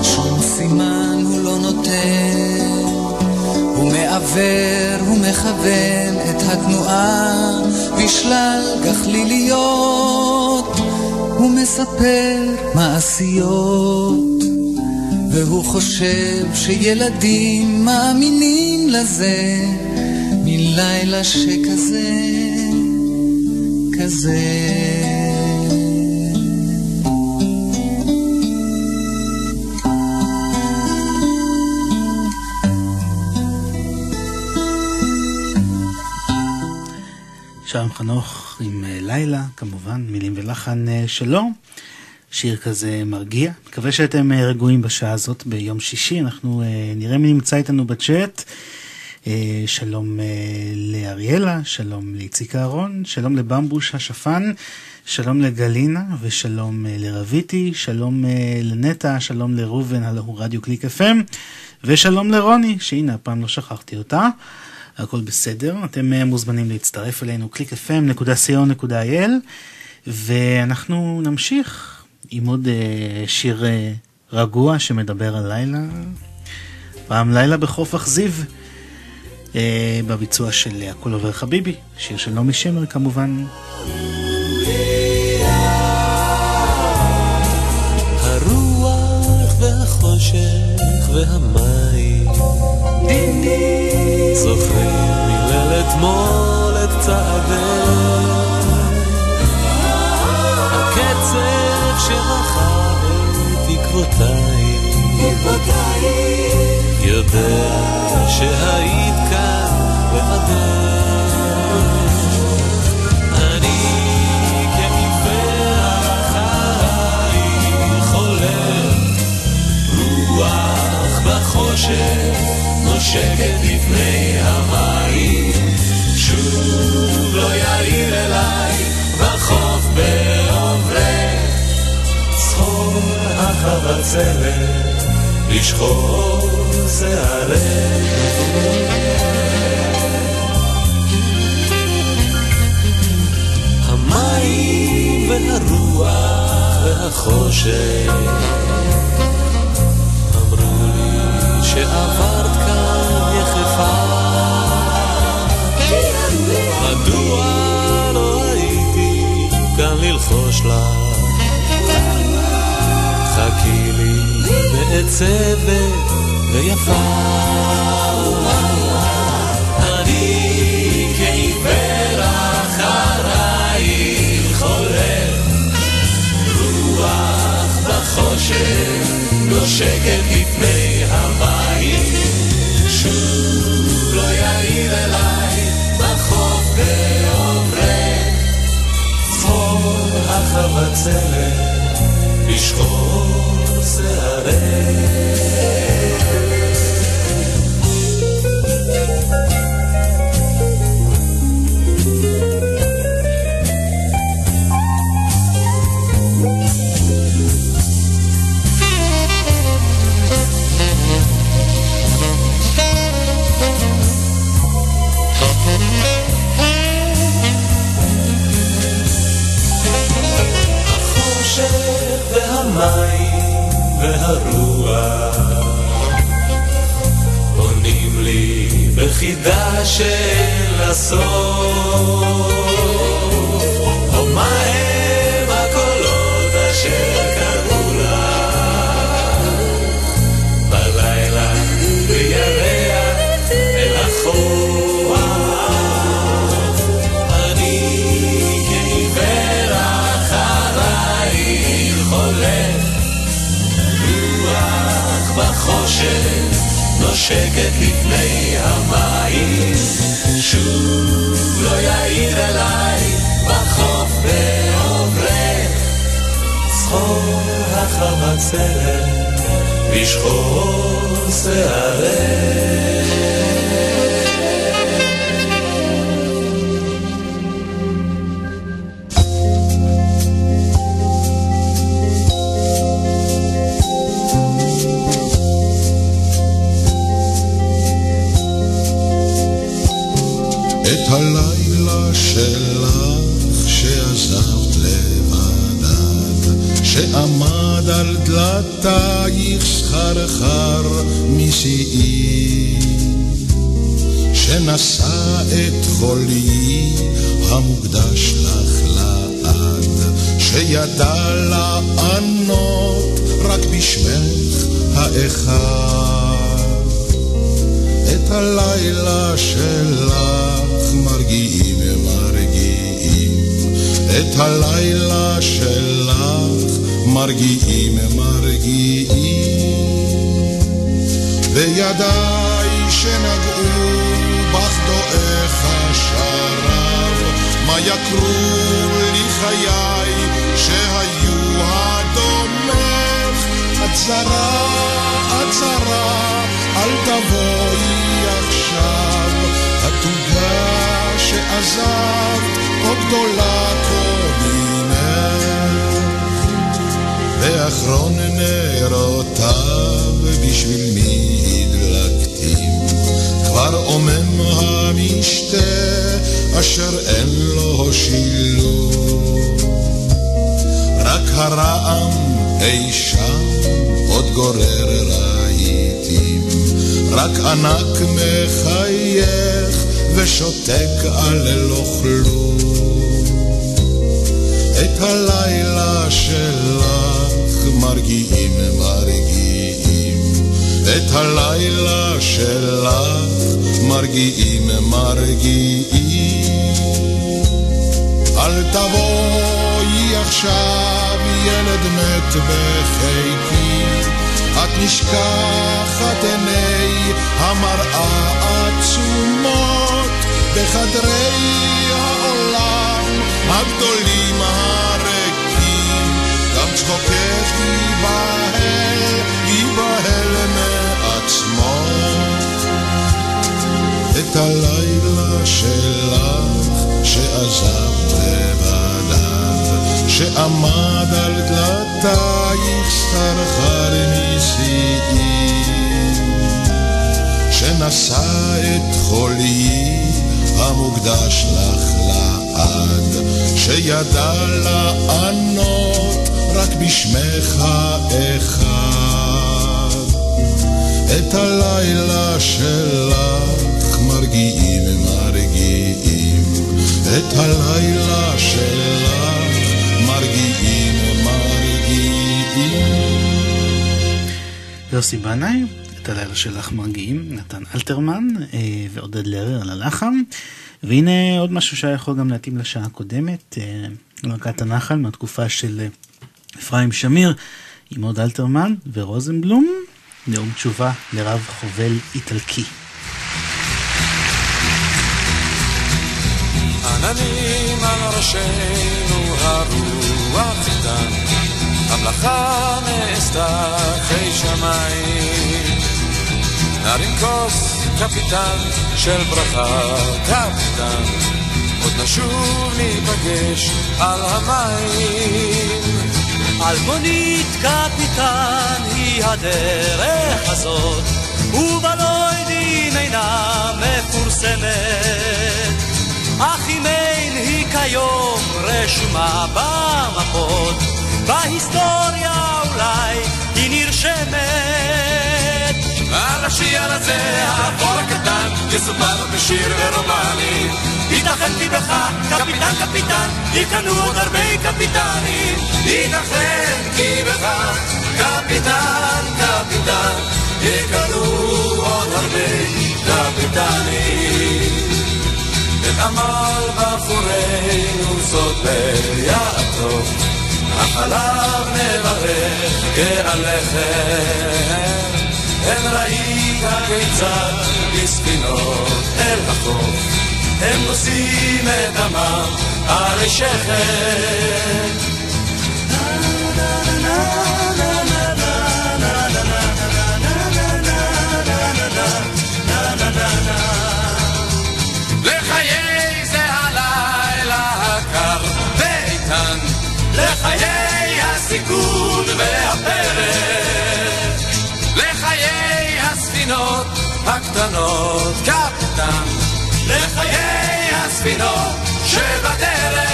שום סימן הוא לא נותן, הוא מעוור ומכוון את התנועה בשלל גחליליות, הוא מספר מעשיות, והוא חושב שילדים מאמינים לזה, מלילה שכזה, כזה. שלום חנוך עם אה, לילה, כמובן, מילים ולחן אה, שלו. שיר כזה מרגיע. מקווה שאתם אה, רגועים בשעה הזאת ביום שישי. אנחנו נראה מי נמצא איתנו בצ'אט. שלום לאריאלה, שלום לאיציק אהרון, שלום לבמבוש השפן, שלום לגלינה ושלום לרביטי, שלום לנטע, שלום לראובן, הלו הוא רדיו קליק FM, ושלום לרוני, שהנה הפעם לא שכחתי אותה. הכל בסדר, אתם אה, מוזמנים להצטרף אלינו, www.clickfm.co.il ואנחנו נמשיך עם עוד uh, שיר uh, רגוע שמדבר על לילה, פעם לילה בחוף אכזיב, בביצוע של הכל עובר חביבי, שיר של נעמי שמר כמובן. והמים זוכרים מליל אתמול את צעדיהם הקצב שמחה את עקבותיי. יודע שהיית כאן לבדך בחושך נושקת לפני המים. שוב לא יאיר אליי בחוף בעוברי צחור החבצלת לשחור שערך המים והרוח והחושך אמרו לי שעברת כאן ללחוש לך חכי לי מעצבת ויפה. אני כעיוור נושקת לפני צחור החבצלת לשחור החושך והרוח. עונים לי בחידה של הסוף. או מה הם הקולות אשר בחושך נושקת לפני המים. שוב אליי בחוף ועוברך צחור החבצלת בשחור שערך הלילה שלך שעזבת לבדד, שעמד על דלתייך סחרחר משיאי, שנשא את חולי המוקדש לך לעד, שידע לענות רק בשמך האחד. את הלילה שלך מרגיעים מרגיעים. את הלילה שלך מרגיעים מרגיעים. וידיי שנגעו בך דועך השרב מה יקרו לי חיי שהיו הדומך? את זרה, את זרה אל תבואי שעזבת, כה גדולה קומינך. ואחרון נרותיו בשביל מי הדלקתים, כבר עומם המשתה אשר אין לו שילוב. רק הרעם אי שם עוד גורר רהיטים. רק ענק מחייך ושותק על לא כלום. את הלילה שלך מרגיעים מרגיעים, את הלילה שלך מרגיעים מרגיעים. אל תבואי עכשיו ילד מת בחיקי את נשכחת עיני המראה עצומות בחדרי העולם הגדולים הריקים. גם צחוקך ייבהל, ייבהל מעצמו את הלילה שלך שעזבת לבדד שעמד על דלתייך סחרחר משיאים, שנשא את חולי המוקדש לך לעד, שידע לענות רק בשמך האחד. את הלילה שלך מרגיעים מרגיעים, את הלילה שלך מרגיעים מרגיעים. יוסי בנאי, את הלילה שלך מרגיעים, נתן אלתרמן אה, ועודד לרר על הלחם. והנה עוד משהו שהיה יכול גם להתאים לשעה הקודמת, אה, להקת הנחל מהתקופה של אה, אפרים שמיר עם עוד אלתרמן ורוזנבלום, נאום תשובה לרב חובל איטלקי. עננים על ראשינו הרוח המלאכה נעשתה אחרי שמיים. נרים כוס קפיטן של ברכה, קפיטן, עוד נשוב ניפגש על המים. אלמונית קפיטן היא הדרך הזאת, ובלוידים אינה מפורסמת. אך אם אין היא כיום רשומה במפות, בהיסטוריה אולי היא נרשמת. על השיער הזה, האפור הקטן, יסופר בשיר ורומני. ייתכן כי בך, קפיטן קפיטן, יקנו עוד הרבה קפיטנים. כי בך, קפיטן קפיטן, יקנו עוד הרבה קפיטנים. את עמל בחורינו סותר יעקב, החלב נברך כעליכם. הן ראית כיצד? בספינות אל החוף הם נושאים את דמם על שכם. לחיי זה הסיכון הקטנות, קפטן, לחיי הספינות שבדרך,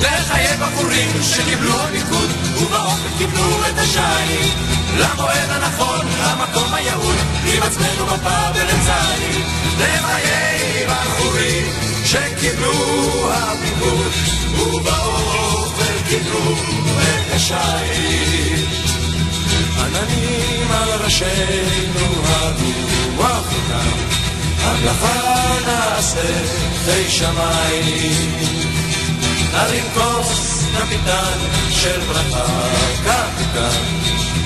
לחיי בחורים שקיבלו הפיקוד ובאופן קיבלו את השיט, למועד הנכון, למקום היעוד, עם עצמנו בפאב ולצייד, לחיי בחורים שקיבלו הפיקוד ובאופן קיבלו את השיט. עננים על ראשינו הרוח איתם, המלאכה נעשה חי שמיים. נרים כוס קפיטן של ברכה, קפיטן,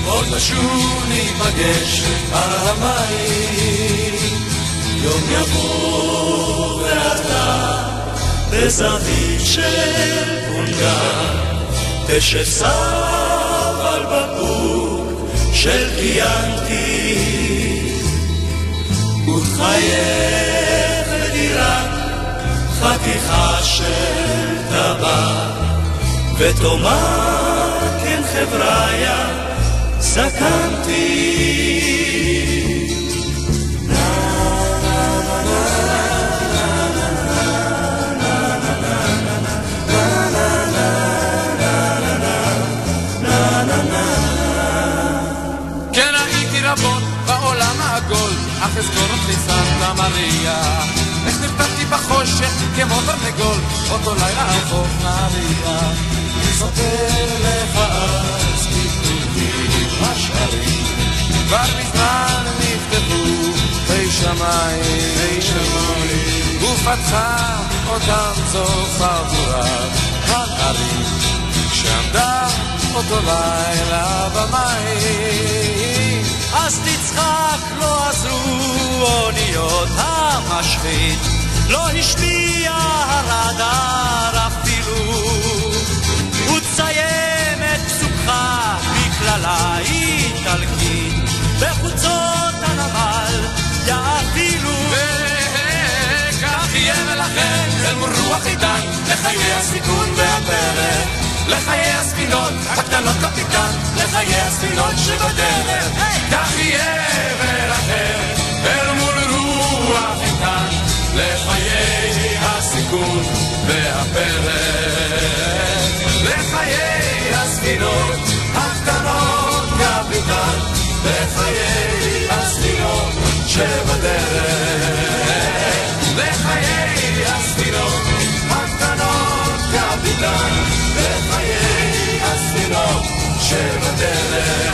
עוד נשוב ניפגש על המים. יום יבוא ואתה בזווית של פונגן, תשסף על בקבוק של קיאנטי, ותחייך לדירת חתיכה של טבק, ותאמר כן חבריה, זקנתי. אזכור אותי סנטה מריה. איך נרתמתי בחושך כמו תרנגול, אותו לילה על חוף נהריה. סופר לך אז כתובים השערים, כבר מזמן נפתחו פי שמיים, פי שמיים, ופתחה אותם צוף חבורת הנערים, שעמדה אותו לילה במים. אז תצחק, לא עזרו אוניות המשחית, לא השפיע הרדאר אפילו. ותסיים את פסוקך בקללה איטלקית, בחוצות הנמל יאפילו. וכך יהיה ולכן, אל מול רוח איתן, לחיי הסיכון והפרק. לחיי הספינות הקטנות קפיטן, לחיי הספינות שבדרך. כך יהיה ולכן, אל מול רוח איתן, לחיי הסיכון והפרק. לחיי הספינות הקטנות קפיטן, לחיי הספינות שבדרך. לחיי הספינות הקטנות קפיטן, הספינות שבדרך.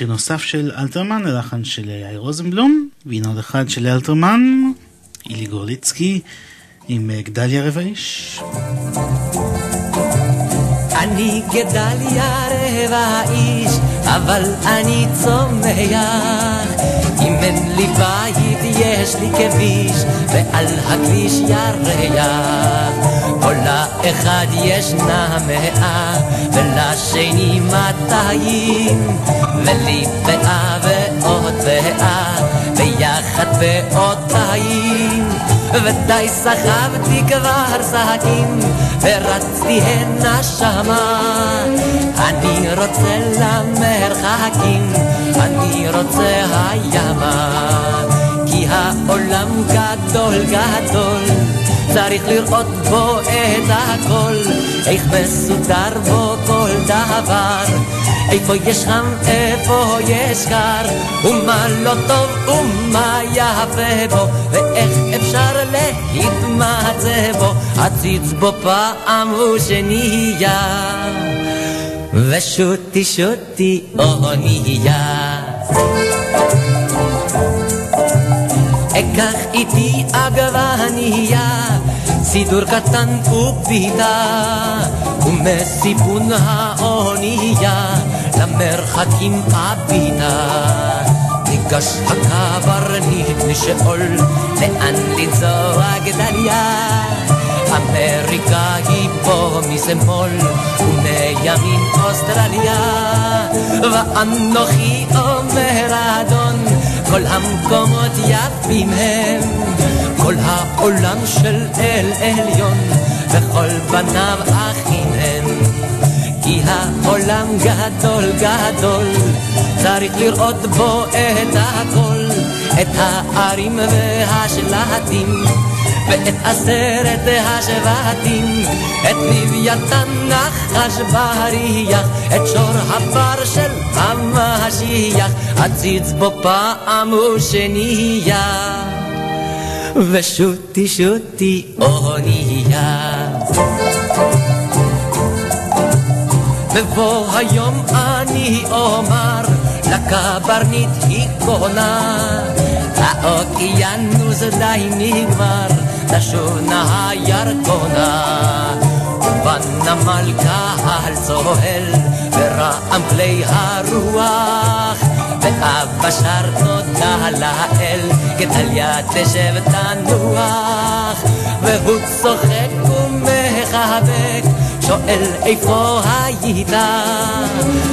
שיר נוסף של אלתרמן, ללחן של יאיר רוזנבלום, והנה עוד אחד של אלתרמן, אילי גורליצקי, עם אה, גדליה רבעיש. אני גדליה רבע איש, אבל אני צומח. אם אין לי בית, יש לי כביש, ועל הכביש ירח. כל לאחד ישנה מאה, ולשני מאתיים, ולי פאה ועוד פאה, ויחד פעותיים. ודי סחבתי כבר שקים, ורצתי הנה שמה. אני רוצה למרחקים, אני רוצה הימה. כי העולם גדול גדול, צריך לראות בו את הכל, איך מסודר בו כל דבר. איפה יש חם, איפה יש קר, ומה לא טוב ומה יפה בו, ואיך אפשר להתמצא בו, עציץ בו פעם ושנייה. ושוטי שוטי אונייה. אקח איתי עגבנייה, סידור קטן ופיתה, ומסיפון האונייה למרחקים הביתה. ניגש הקברניט לשאול לאן לנסוע גדליה. אמריקה היא פה משמאל ומימין אוסטרליה ואנוכי אומר אדון כל המקומות יפים הם. כל העולם של אל עליון וכל בניו אחים הם. כי העולם גדול גדול צריך לראות בו את הכל את הערים והשלטים ואת עשרת השבטים, את לוויתן נחש בריח, את שור הבר של המשיח, עציץ בו פעם ושנייה. ושוטי שוטי אונייה. בבוא היום אני אומר לקברניט היא קונה האוקיינוס די נגמר לשוב נא הירקונה ובנמל קהל צוהל ורעם כלי הרוח. ואבא שר תודה לאל גדליה תשב תנוח. והוא צוחק ומחבק שואל איפה היית?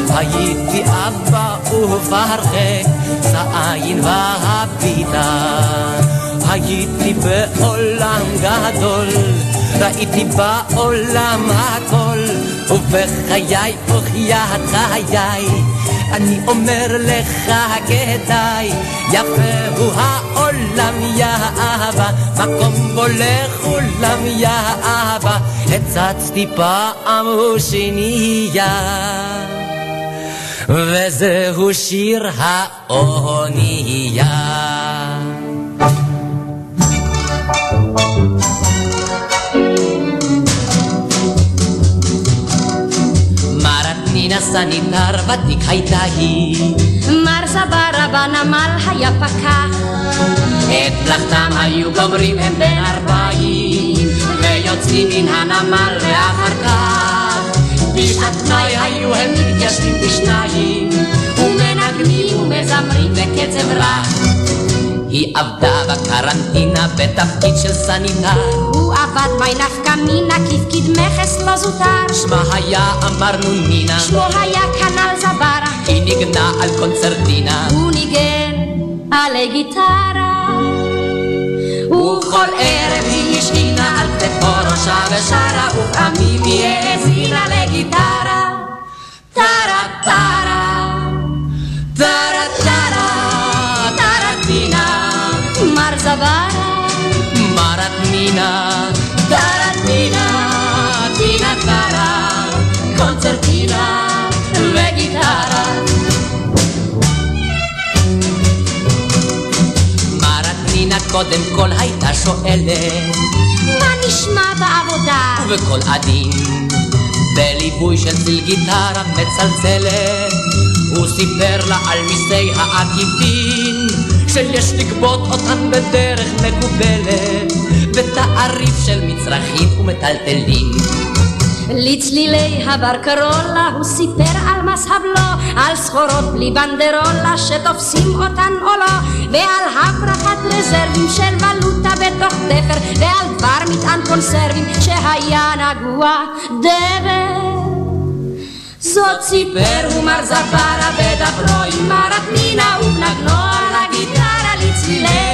הייתי אבא ובהרחק, זעין והביטה. הייתי בעולם גדול, ראיתי בעולם הכל, ובחיי וכיית חיי. אני אומר לך כדאי, יפה הוא העולם יא אהבה, מקום בו לכולם יא אהבה, הצצתי פעם ושנייה. וזהו שיר האונייה. מרת נינה סניטר ותיק הייתה היא. מר זברה בנמל היה פקח. את מלאכתם היו גומרים הם בן ארבעים, ויוצאים מן הנמל ואחר כך. בשעת פנאי היו הם מתיישבים בשניים, ומנגנים ומזמרים בקצב רך. היא עבדה בקרנטינה בתפקיד של סניטר. הוא עבד בי נפקא מינה כפקיד מכס לא זוטר. שמה היה אמרנו נינה, שמו היה כנ"ל זברה. היא ניגנה על קונצרטינה. הוא ניגן עלי גיטרה. ובכל ערב היא השכינה על כתפו ראשה ושרה, ופעמים היא האזינה לגיטרה. טרה טרה, טרה טרה, נינה, טרטינה, טינה טרה, קונצרטינה וגיטרה. מרת נינה קודם כל הייתה שואלת, מה נשמע בעבודה? ובקול עדין, בליווי של ציל גיטרה מצלצלת, הוא סיפר לה על מיסי העקיפין, שיש לגבות אותן בדרך מקובלת, בתעריף של מצרכים ומטלטלים. לצלילי הברקרולה הוא סיפר על מס הבלו, על סחורות בלי בנדרולה שתופסים אותן או לא, ועל הברחת רזרבים של ולוטה בתוך תפר, ועל דבר מטען קונסרבים שהיה נגוע דבר. זאת סיפר הוא מר זברה בדברו עם מרת נינה ובנגנו על הגיטרה לצלילי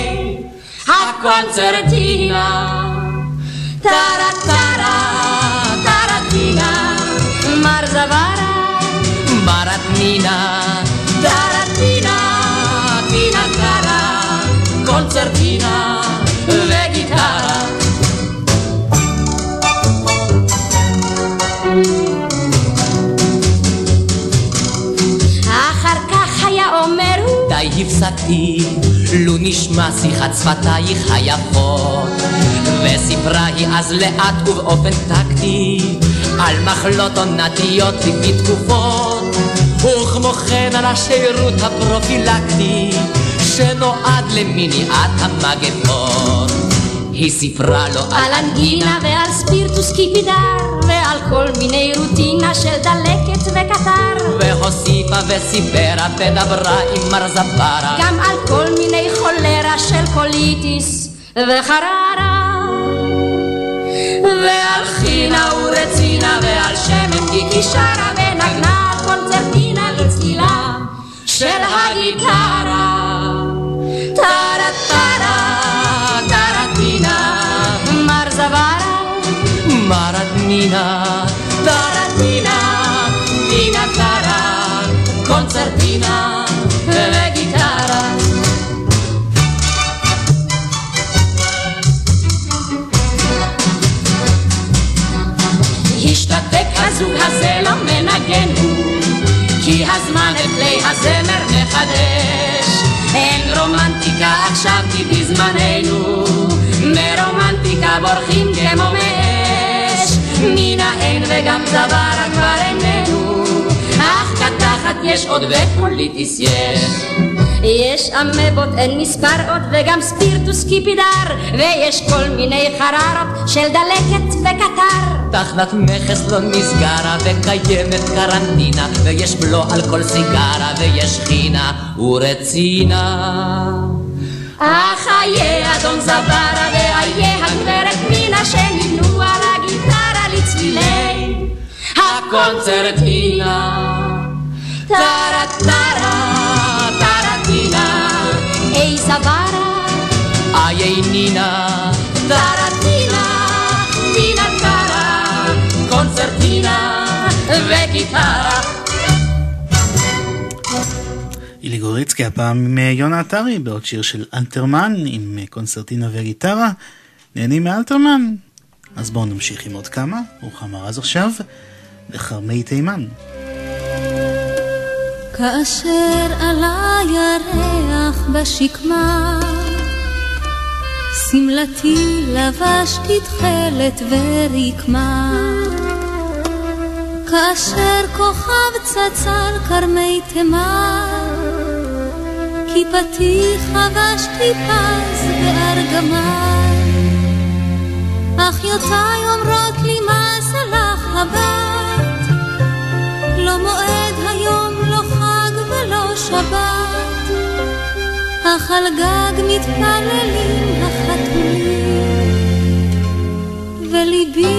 הקונצרטינה. טרה טרה טרטינה מר זברה מרת נינה, טרטינה טינה הפסקתי, לו נשמע שיחת שפתייך היפות. וסיפרה היא אז לאט ובאופן טקטי, על מחלות עונתיות לפי תקופות, וכמו כן על השירות הפרופילקטי, שנועד למניעת המגפות. היא סיפרה לו על אנגינה ועל ספירט וסקיפידר כל מיני רוטינה של דלקת וקטר. והוסיפה וסיפרה ודברה עם מר זברה. גם על כל מיני חולרה של קוליטיס וחררה. ועל חינה ורצינה ועל שמן קיקי שרה ונגנה קונצרטינה לצלילה של הגיטרה. טרה טרה מר זברה. נינה הזוג הזה לא מנגן הוא כי הזמן את כלי הזמר מחדש. אין רומנטיקה עכשיו כי בזמננו מרומנטיקה בורחים כמו מאש. מן האין וגם צווארה כבר איננו קטחת יש עוד ופוליטיס יש. יש אמבות אין מספר עוד וגם ספירטוס קיפידר ויש כל מיני חררות של דלקת וקטר. תחנת מכס לא נסגרה וקיימת קרנטינה ויש בלו על כל סיגרה ויש חינה ורצינה. אך איה אדון זברה ואיה הגברת מינה שניגנו על הגיטרה לצלילי. הקונצרטינה Tara, tara, taratina Ei savara, A jej nina Taratina, mina tara concertina, וגitara אילי גוריצקי הפעם עם אה, יונה עטרי, בעוד שיר של אלתרמן עם אה, קונצרטינה וגיטרה. נהנים מאלתרמן? אז בואו נמשיך עם עוד כמה, רוחמה רז עכשיו, וחרמי תימן. כאשר עלה ירח בשקמה, שמלתי לבשתי תכלת ורקמה. כאשר כוכב על כרמי תימן, כיפתי חבשתי פז בארגמן. אחיותיי אומרות לי מה סלח הבת, לא מועד היום, שבת, אך על גג מתפללים החתולים, וליבי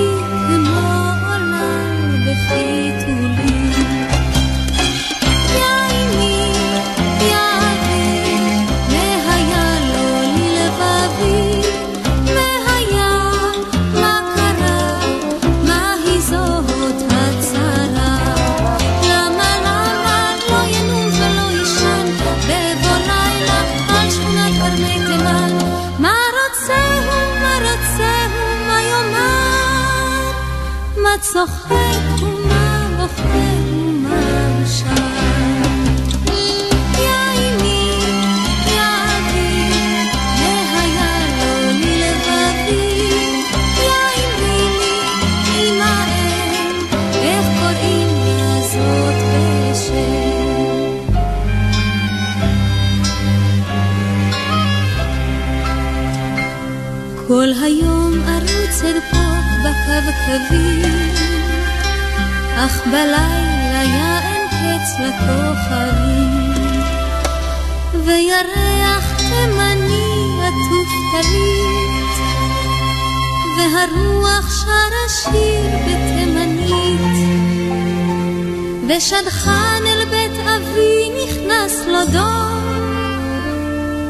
כמו עולם. כל היום ארוץ אדפוק בקווקווים, אך בלילה יען קץ לכוכבים, וירח תימני עטוף טלית, והרוח שרה שיר בתימנית, ושדכן אל בית אבי נכנס לו דור,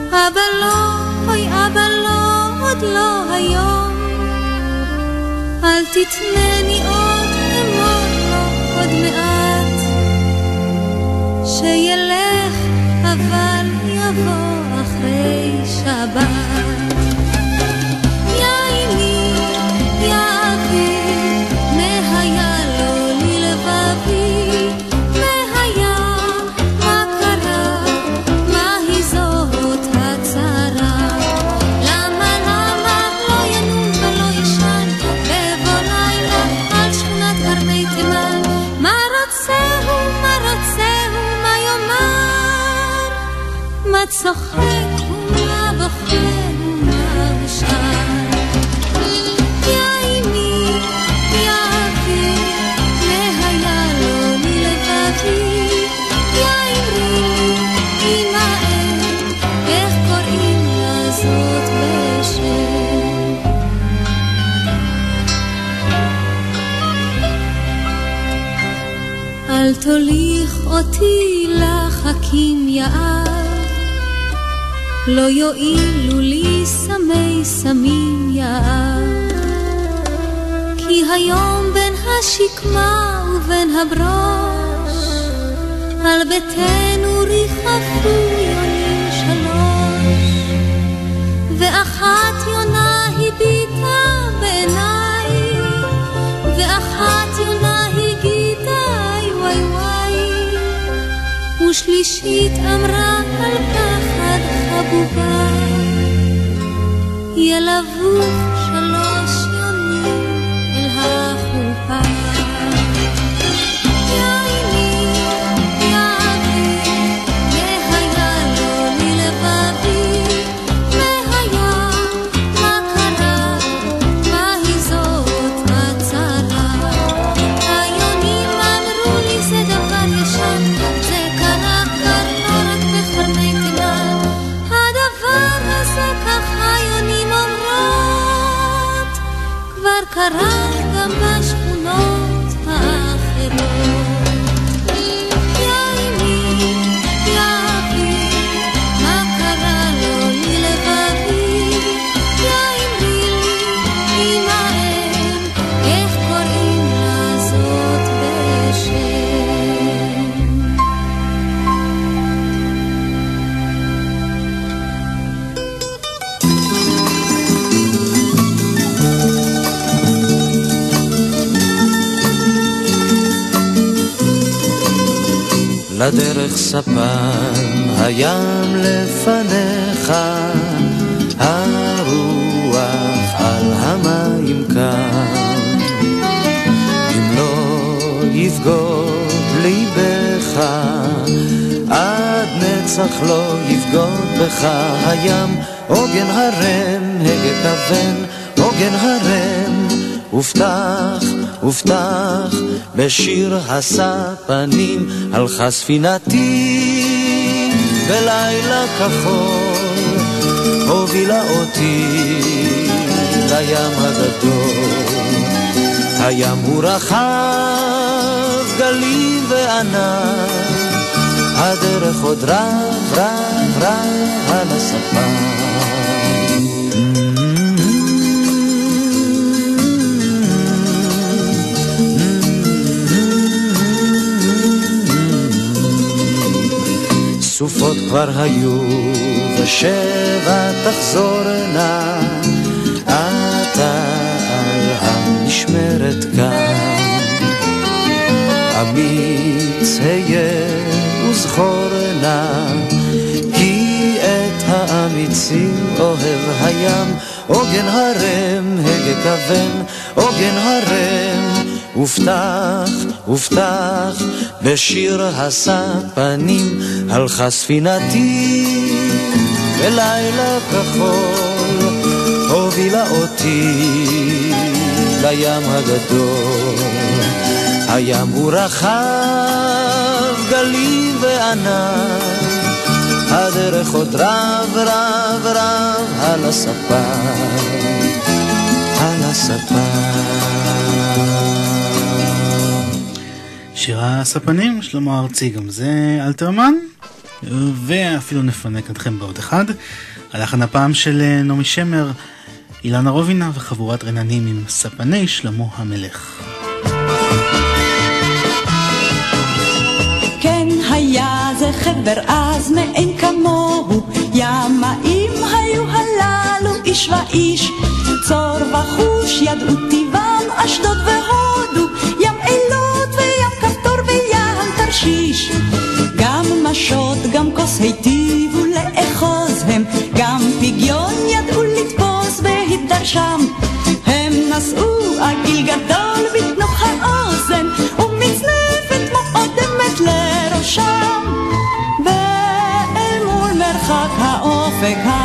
אבא לא, אוי אבא לא, עוד לא היום. אל תתנני עוד מעט. שילך, אבל יבוא אחרי שבת. תוליך אותי לחכים יער, לא יועילו לי סמי סמים יער. כי היום בין השקמה ובין הברוש, על ביתנו ריחפו יונים שלוש, ואחת ושלישית אמרה על פחד חבובה, ילוו לדרך ספן, הים לפניך, הרוח על המים כאן. אם לא יבגוד ליבך, עד נצח לא יבגוד בך הים, עוגן הרם, הגה כוון, עוגן הרם, הובטח, הובטח, בשיר הספנים, הלכה ספינתי בלילה כחול, הובילה אותי לים הגדול. הים הוא רחב, גלים וענן, הדרך עוד רב, רב, רב על הספה. סופות כבר היו, ושבע תחזורנה, אתה על המשמרת כאן. אמיץ היה וזכור נא, כי את האמיצים אוהב הים, עוגן הרם, הגה כוון, עוגן הרם, הובטח, הובטח, בשיר הספנים, הלכה ספינתי בלילה כחול, הובילה אותי לים הגדול. הים הוא רחב, גלים וענן, הדרך עוד רב רב רב על הספה, על הספה. שיר הספנים, שלמה ארצי, גם זה אלתרמן, ואפילו נפנק אתכם בעוד אחד. הלחן הפעם של אה, נעמי שמר, אילנה רובינה וחבורת רננים עם ספני שלמה המלך. כן היה זה חבר אז מאין כמוהו, ימאים היו הללו איש ואיש, צור וחוש ידעו טבעם אשדוד והודו, תרשיש. גם משות, גם כוס היטיבו לאחוז הם, גם פגיון ידעו לתפוס והתדרשם. הם נשאו עגיל גדול בתנוך האוזן, ומצנפת מאוד אמת לראשם. ואל מול מרחק האופק הנגול,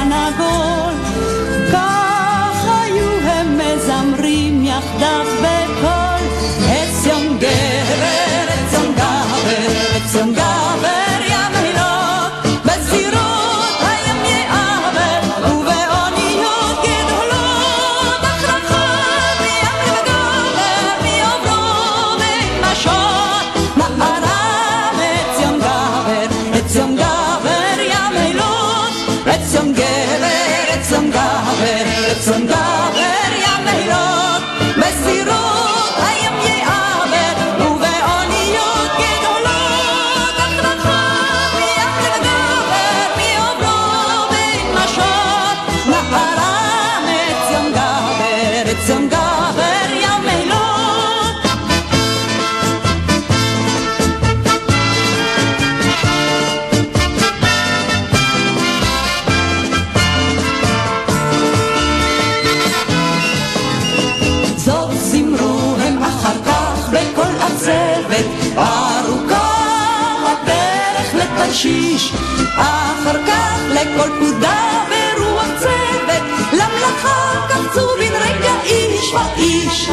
לתרשיש אחר כך לכל פקודה ברוח צוות למלאכה קפצו בן רגע איש ואיש.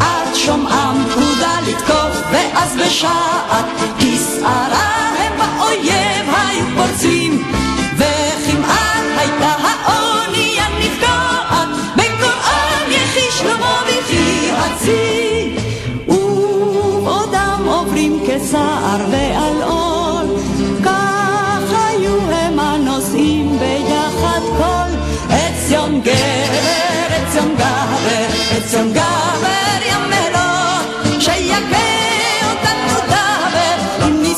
עד שומעם פקודה לתקוף ואז בשעת כסערה הם באויב היו פורצים. וכמעט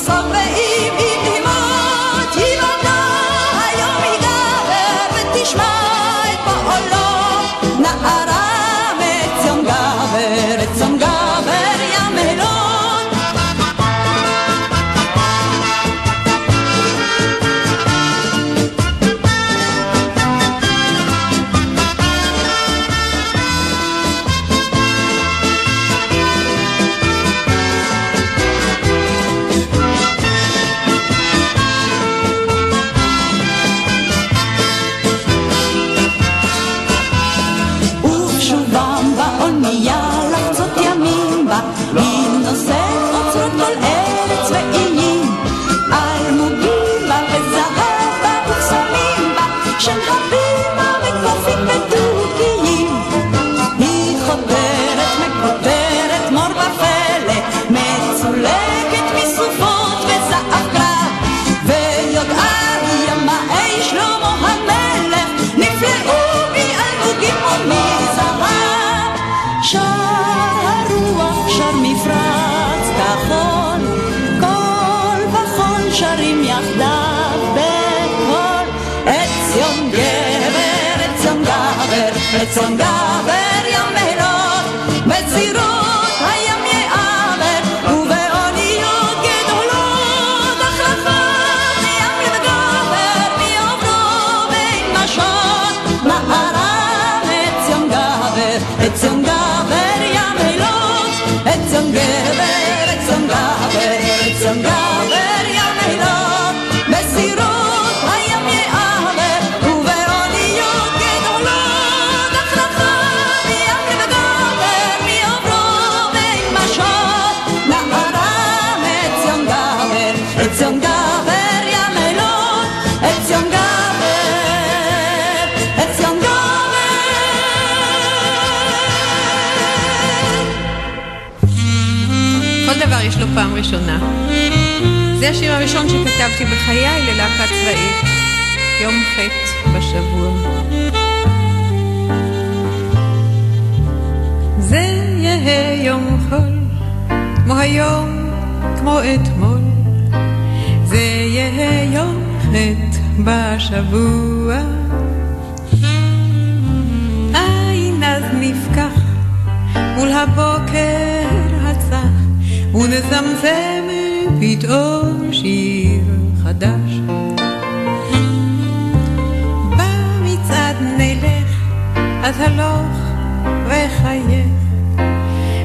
someday פעם ראשונה. זה השיר הראשון שכתבתי בחיי ללהקה צבאית, יום ח' בשבוע. זה יהא יום חול, כמו היום, כמו אתמול. זה יהא יום ח' בשבוע. עין אז נפקח מול הבוקר ונזמזם פתאום שיר חדש. במצעד נלך, אז הלוך וחייך,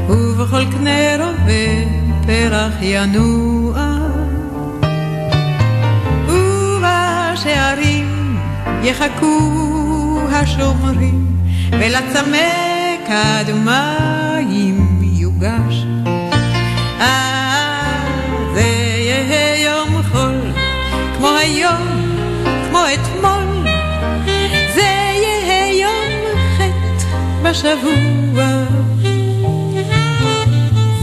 ובכל קנה רובה פרח ינוע. ובשערים יחכו השומרים, ולצמא קדמיים יוגש. היום, כמו אתמול. זה יהיה יום ח' בשבוע.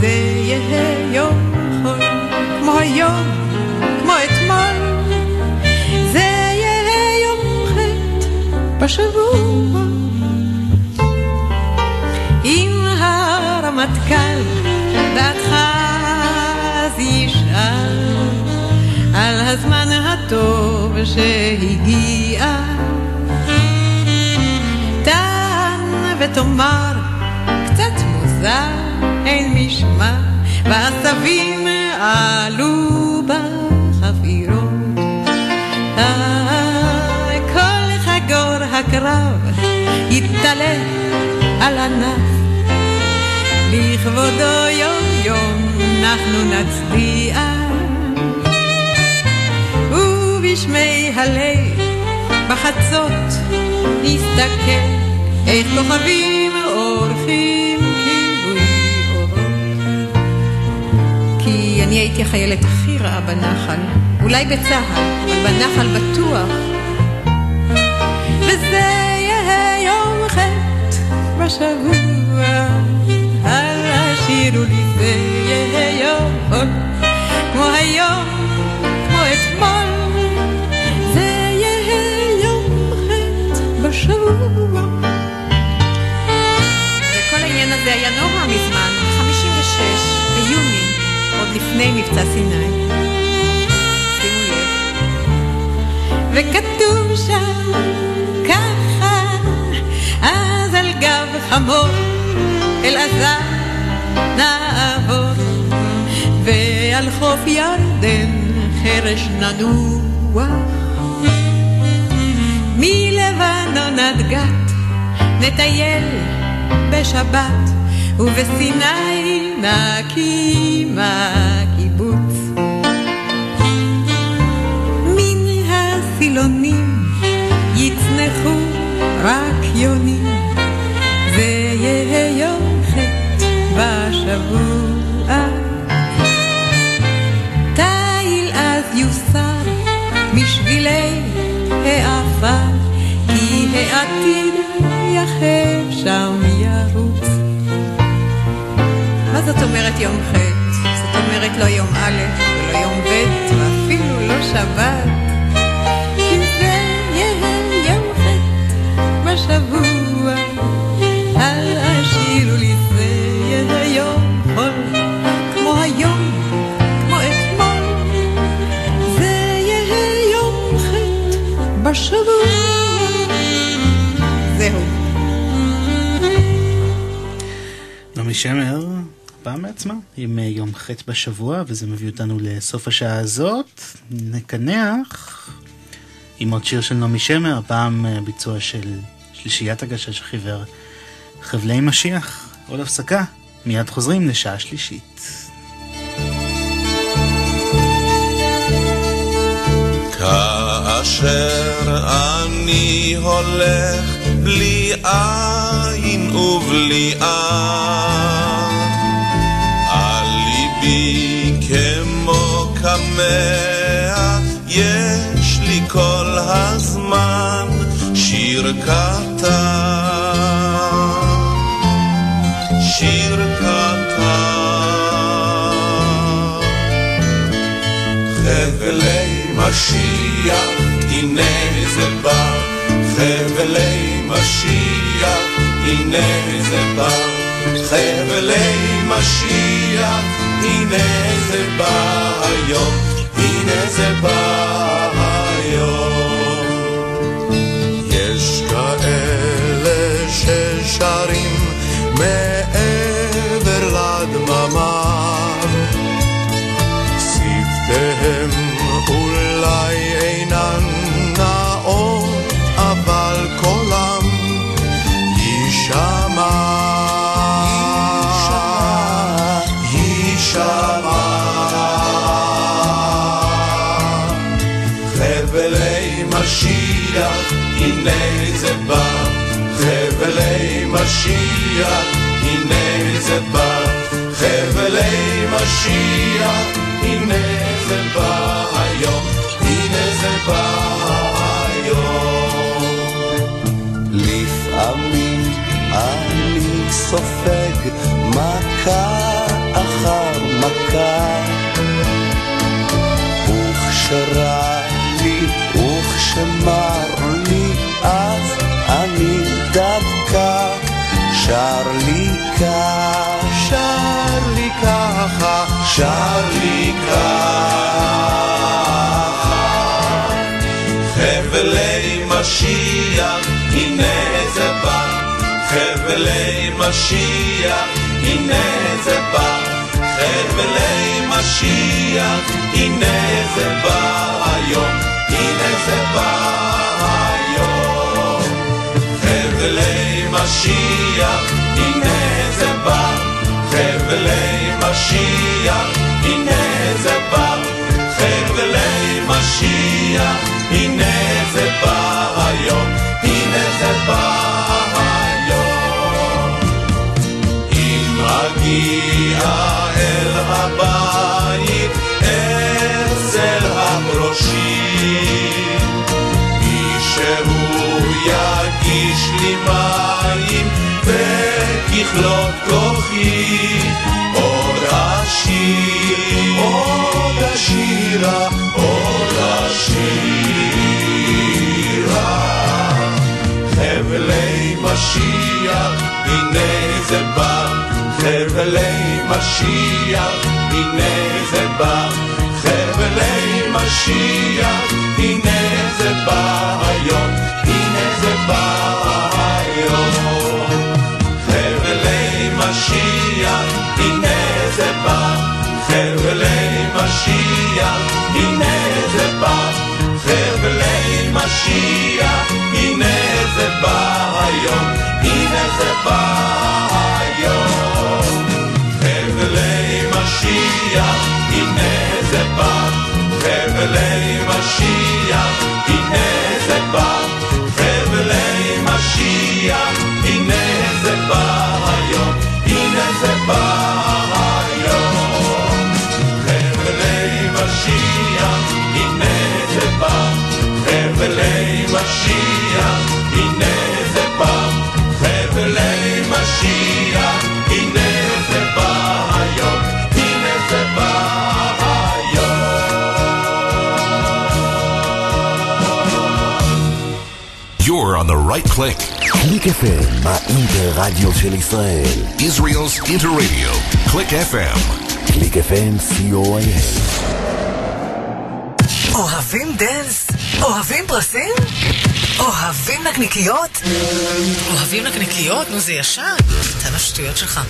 זה יהיה יום חול, כמו היום, כמו אתמול. זה יהיה יום ח' בשבוע. אם הרמטכ"ל דעתך אז ישאל על הזמן הטוב שהגיע. טען ותאמר קצת מוזר אין משמע והעשבים עלו בחפירות. אה, כל חגור הקרב יתעלה על ענף לכבודו יום יום אנחנו נצדיע ובשמי הלב בחצות נסתכל איך כוכבים אורות כי אני הייתי החיילת הכי רעה בנחל אולי בצה"ל, אבל בנחל בטוח. וזה יהיה יום ח' בשבוע אל השאירו לי זה יהיה יום כמו היום, כמו אתמול ח' בשבוע וכל העניין הזה היה נורא מזמן, 56, ביוני, עוד לפני מבצע סיני. וכתוב שם ככה, אז על גב חמור אלעזר נעבור, ועל חוף ירדן חרש ננוח. עד גת נטייל בשבת, ובסיני נקים הקיבוץ. מן הסילונים יצנחו רק יונים, אומרת יום ח'? זאת אומרת לא יום א' ולא יום ב' ואפילו לא שבת. פעם בעצמה, עם אה, יום ח' בשבוע, וזה מביא אותנו לסוף השעה הזאת. נקנח עם עוד שיר של נעמי שמר, הפעם אה, ביצוע של שלישיית הגשש החיוור, חבלי משיח. עוד הפסקה, מיד חוזרים לשעה שלישית. כאשר אני הולך בלי עין ובלי אב, קמע, יש לי כל הזמן שיר קטן. שיר קטן. חבלי משיח, הנה זה בא, חבלי משיח, הנה זה בא, חבלי משיח, הנה זה בא היום, הנה זה בא היום. יש כאלה ששרים מעבר לדממה, שפתיהם אולי הנה זה בא. חבלי משיח, הנה זה בא. חבלי משיח, הנה זה בא היום, הנה זה בא היום. לפעמים אני סופג מכה אחר מכה וכשרע שר לי ככה. חבלי משיח, הנה זה בא. חבלי משיח, הנה זה בא. חבלי משיח, הנה זה בא היום. הנה זה בא היום. חבלי משיח, הנה זה בא. חבלי משיח, הנה זה בא. חבלי משיח, הנה זה בא היום. הנה זה בא היום. אם אגיע אל הבית, אצל הברושים, מישהו יגיש לי מים וככלות כוחי. עוד אשיר, עוד אשירה, עוד אשירה. חבלי משיח, הנה זה בא, חבלי משיח, הנה זה בא, חבלי משיח, הנה זה בא. היום, הנה זה בא, חבלי משיח, הנה זה בא היום, הנה זה בא משיח, הנה זה בא, חבלי משיח, הנה זה בא היום, הנה זה בא You're on the right click. קליק FM, האינטר-רדיו של ישראל. Israel's Interradio. Click FM. קליק FM, co.il. אוהבים dance? אוהבים פרסים? אוהבים נקניקיות? אוהבים נקניקיות? נו זה ישן. אתה בשטויות שלך.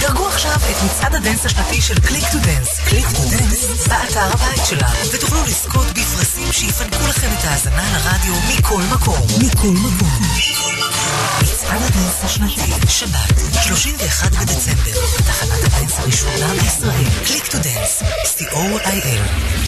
דרגו עכשיו את מצעד ה dance השנתי של Click to Dance. Click to Dance באתר הבית שלנו, ותוכלו לזכות בפרסים שיפנקו לכם את ההאזנה לרדיו מכל מקום. מכל מקום. מצעד ה dance השנתי, שבת, 31 בדצמבר, תחנת ה dance הראשונה בישראל. Click to Dance, co.il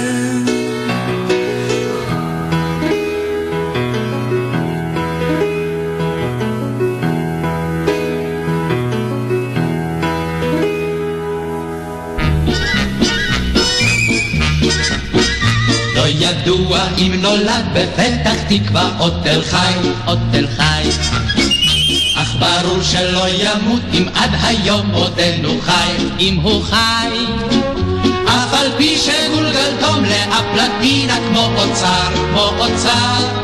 אם נולד בפתח תקווה או תל חי, או תל חי. אך ברור שלא ימות אם עד היום עודנו חי, אם הוא חי. אף על פי שגולגלתום לאפלטינה כמו אוצר, כמו אוצר.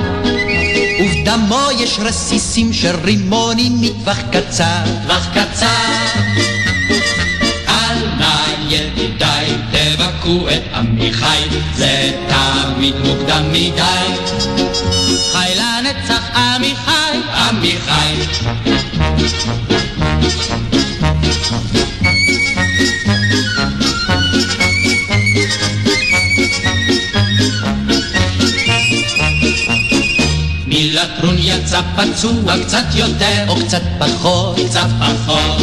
ובדמו יש רסיסים של רימונים מטווח קצר, טווח קצר. אל נא ידידיי, תבכו את עמיחי, זה תמיד מוקדם מדי. חי לנצח עמיחי, עמיחי. מלטרון יצא פצוע קצת יותר או קצת פחות, קצת פחות.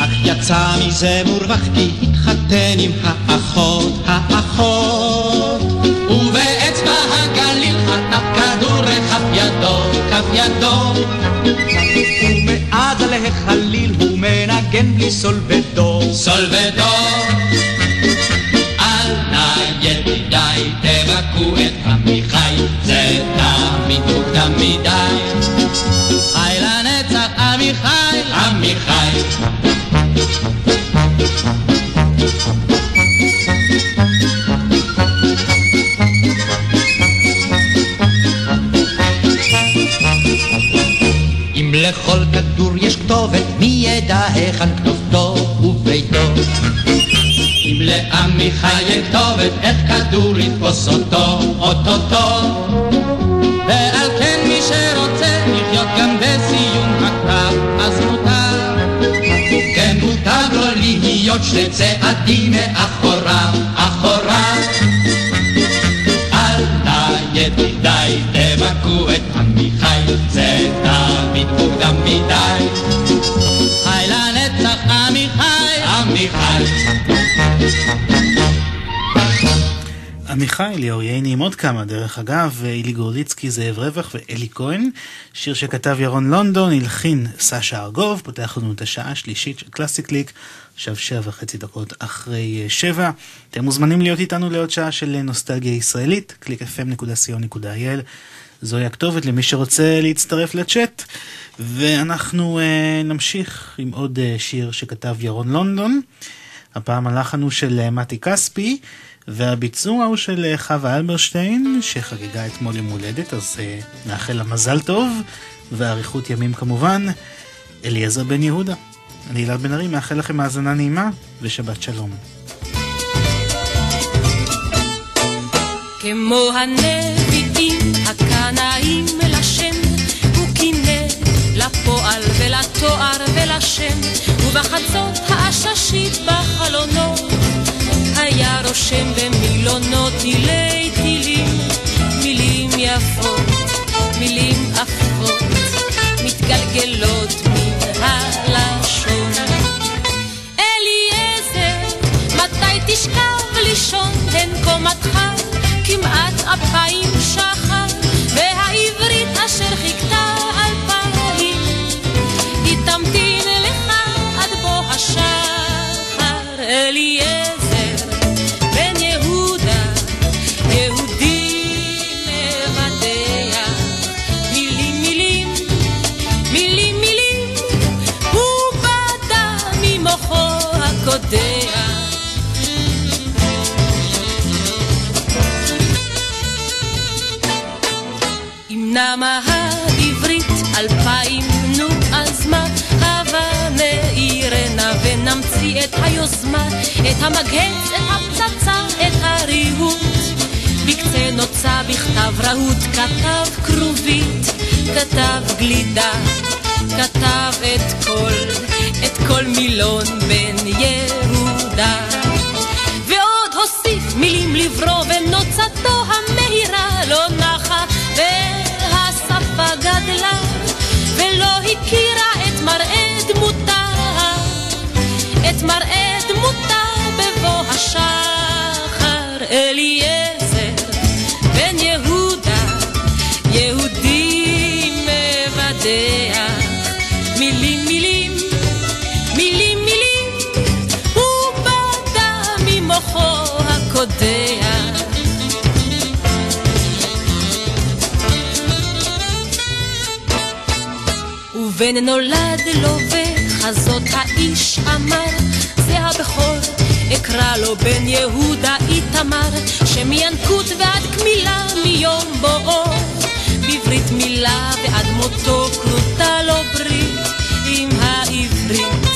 אך יצא מזה מורווח כי התחתן עם האחות, האחות. ובאצבע הגליל חטף כדור לכף ידו, כף ידו. ומאז עלי החליל הוא מנגן בלי סולבדו, סולבדו. ידע היכן כתובתו וביתו? אם לעמיחי כתובת, איך כדור יתפוס אותו, אוטוטו? ועל כן מי שרוצה לחיות גם בסיום הקרב, אז מותר. כן מוטב לו להיות שני צעדים מאחוריו, אחוריו. אל נא ידידיי תבכו עמיחי, ליאור ייני עם עוד כמה, דרך אגב, אילי גורליצקי, זאב רווח ואלי כהן. שיר שכתב ירון לונדון, הלחין סשה ארגוב, פותח לנו את השעה השלישית של קלאסי קליק, עכשיו שבע וחצי דקות אחרי אה, שבע. אתם מוזמנים להיות איתנו לעוד שעה של נוסטלגיה ישראלית, www.clickfm.co.il. זוהי הכתובת למי שרוצה להצטרף לצ'אט. ואנחנו uh, נמשיך עם עוד uh, שיר שכתב ירון לונדון. הפעם הלחן הוא של מתי כספי, והביצוע הוא של uh, חווה אלברשטיין, שחגגה אתמול יום הולדת, אז uh, נאחל לה מזל טוב, ואריכות ימים כמובן, אליעזר בן יהודה. אני אלעד בן ארי, מאחל לכם האזנה נעימה, ושבת שלום. כמו הנביאים הקנאים לשם לפועל ולתואר ולשם, ובחצות העששית בחלונות, היה רושם במילונות תילי תילים, מילים יפות, מילים עפות, את המגהץ, את הפצצה, את הריהוט. בקצה נוצה בכתב רהוט, כתב כרובית, כתב גלידה, כתב את כל, את כל מילון בן יהודה. ועוד הוסיף מילים לברוא ונוצתו המהירה לא נחה והשפה גדלה ולא הכירה את מראה דמותה, את מראה השחר. אליעזר בן יהודה, יהודי מבדח, מילים מילים, מילים מילים, הוא בדה ממוחו הקודח. ובן נולד לו בחזות האיש אמר, אקרא לו בן יהודה איתמר, שמינקות ועד קמילה מיום בואו, בברית מילה ועד מותו כרותה לו ברית עם העברית,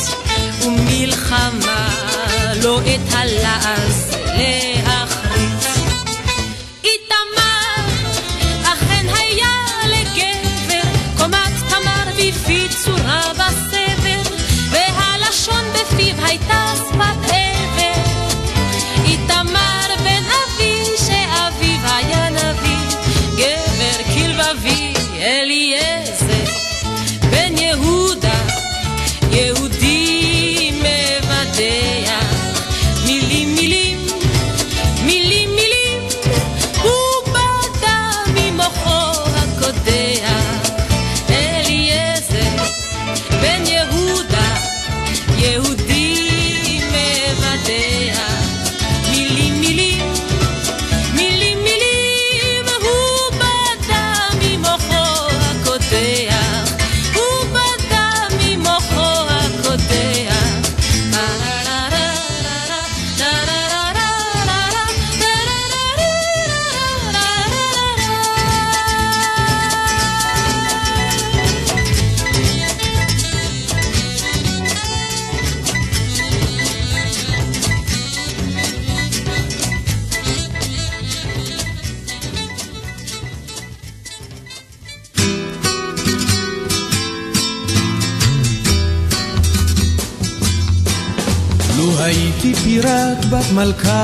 ומלחמה לא את הלעז להחריץ. איתמר, אכן היה לגבר, קומת תמר בפי צורה בסבר, והלשון בפיו הייתה שפת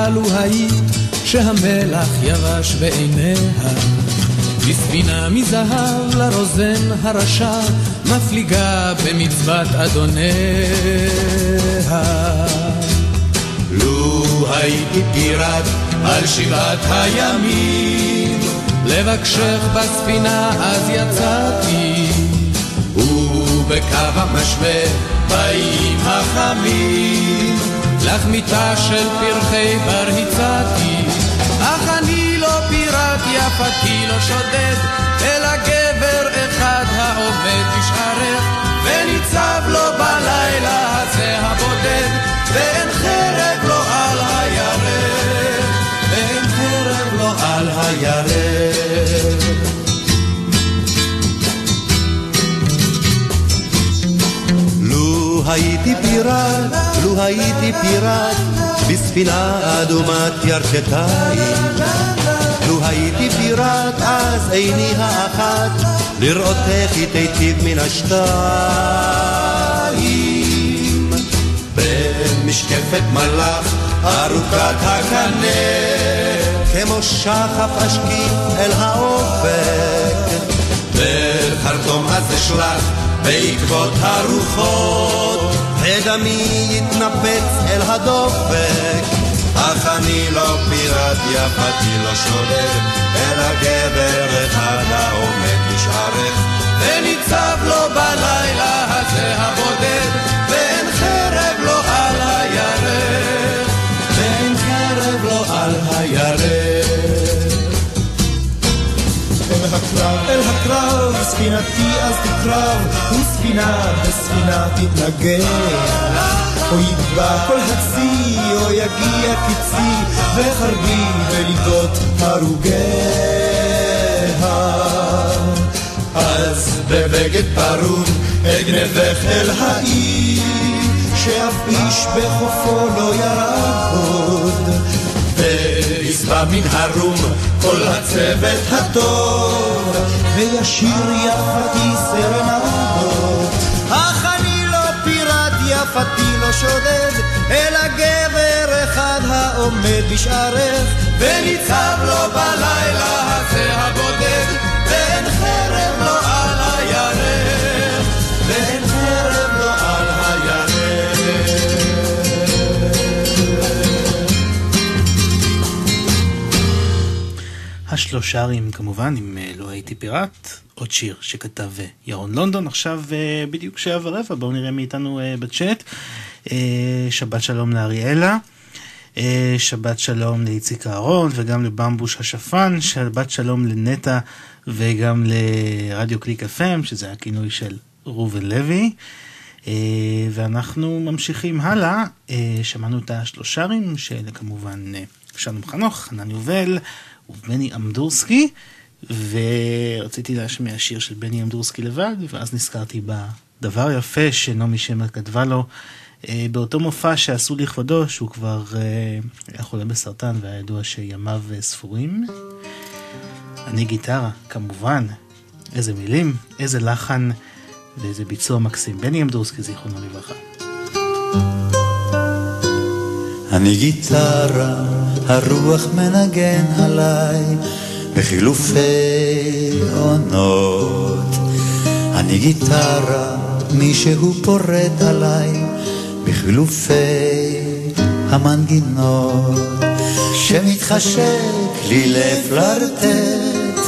לו היית שהמלח יבש בעיניה. בספינה מזהב לרוזן הרשע, מפליגה במצוות אדוניה. לו הייתי פיראט על שבעת הימים. לבקשך בספינה אז יצאתי, ובקו המשווה באים החמים. לך מיטה של פרחי בר הצעתי, אך אני לא פיראט יפתי לא שודד, אלא גבר אחד העומד בשערך, וניצב לו בלילה הזה הבודד, ואין חרב לו על הירך, ואין חרב לו על הירך. הייתי פיראט, לו הייתי פיראט, בספינה אדומת ירכתיים. לו הייתי פיראט, אז עיני האחת, לראותך היטיב מן השתיים. במשקפת מלאך ארוכת הקנה כמו שחף אשקיף אל האופק. בחרטום אז אשלח בעקבות הרוחות ודמי יתנפץ אל הדופק. אך אני לא פיראט יפתי לא שודד אלא גבר אחד העומד בשערך וניצב לו בלילה הזה הבודד, ואין הקרב, אל הקרב, ספינתי אז תקרב, וספינה בספינה תתנגח. או יגבע כל הצי, או יגיע קצי, וחרבי בלידות הרוגיה. אז בבגד פרוד אגנבך אל העיר שאף איש בחופו לא ירד וישבע מן הרום כל הצוות הטוב וישיר יפתי סרנדות אך אני לא פיראט יפתי לא שודד, אלא גבר אחד העומד בשערך. וניצב לו בלילה הזה השלושרים כמובן, אם אה, לא הייתי פיראט, עוד שיר שכתב אה, ירון לונדון, עכשיו אה, בדיוק שעה ורבע, בואו נראה מאיתנו בצ'אט. שבת שלום לאריאלה, שבת שלום לאיציק אהרון וגם לבמבוש השפן, שבת שלום לנטע וגם לרדיו קליק FM, שזה הכינוי של ראובן לוי. ואנחנו ממשיכים הלאה, אה, שמענו את השלושרים, שאלה כמובן שלום חנוך, חנן יובל ובני אמדורסקי, ורציתי להשמיע שיר של בני אמדורסקי לבד, ואז נזכרתי בדבר יפה שנעמי שמר כתבה לו אה, באותו מופע שעשו לכבודו, שהוא כבר אה, היה חולה בסרטן והיה ידוע שימיו אה, ספורים. אני גיטרה, כמובן, איזה מילים, איזה לחן ואיזה ביצוע מקסים. בני אמדורסקי, זיכרונו לברכה. אני גיטרה, הרוח מנגן עליי בחילופי עונות. אני גיטרה, מישהו פורט עליי בחילופי המנגינות. שמתחשק לי לפלרטט,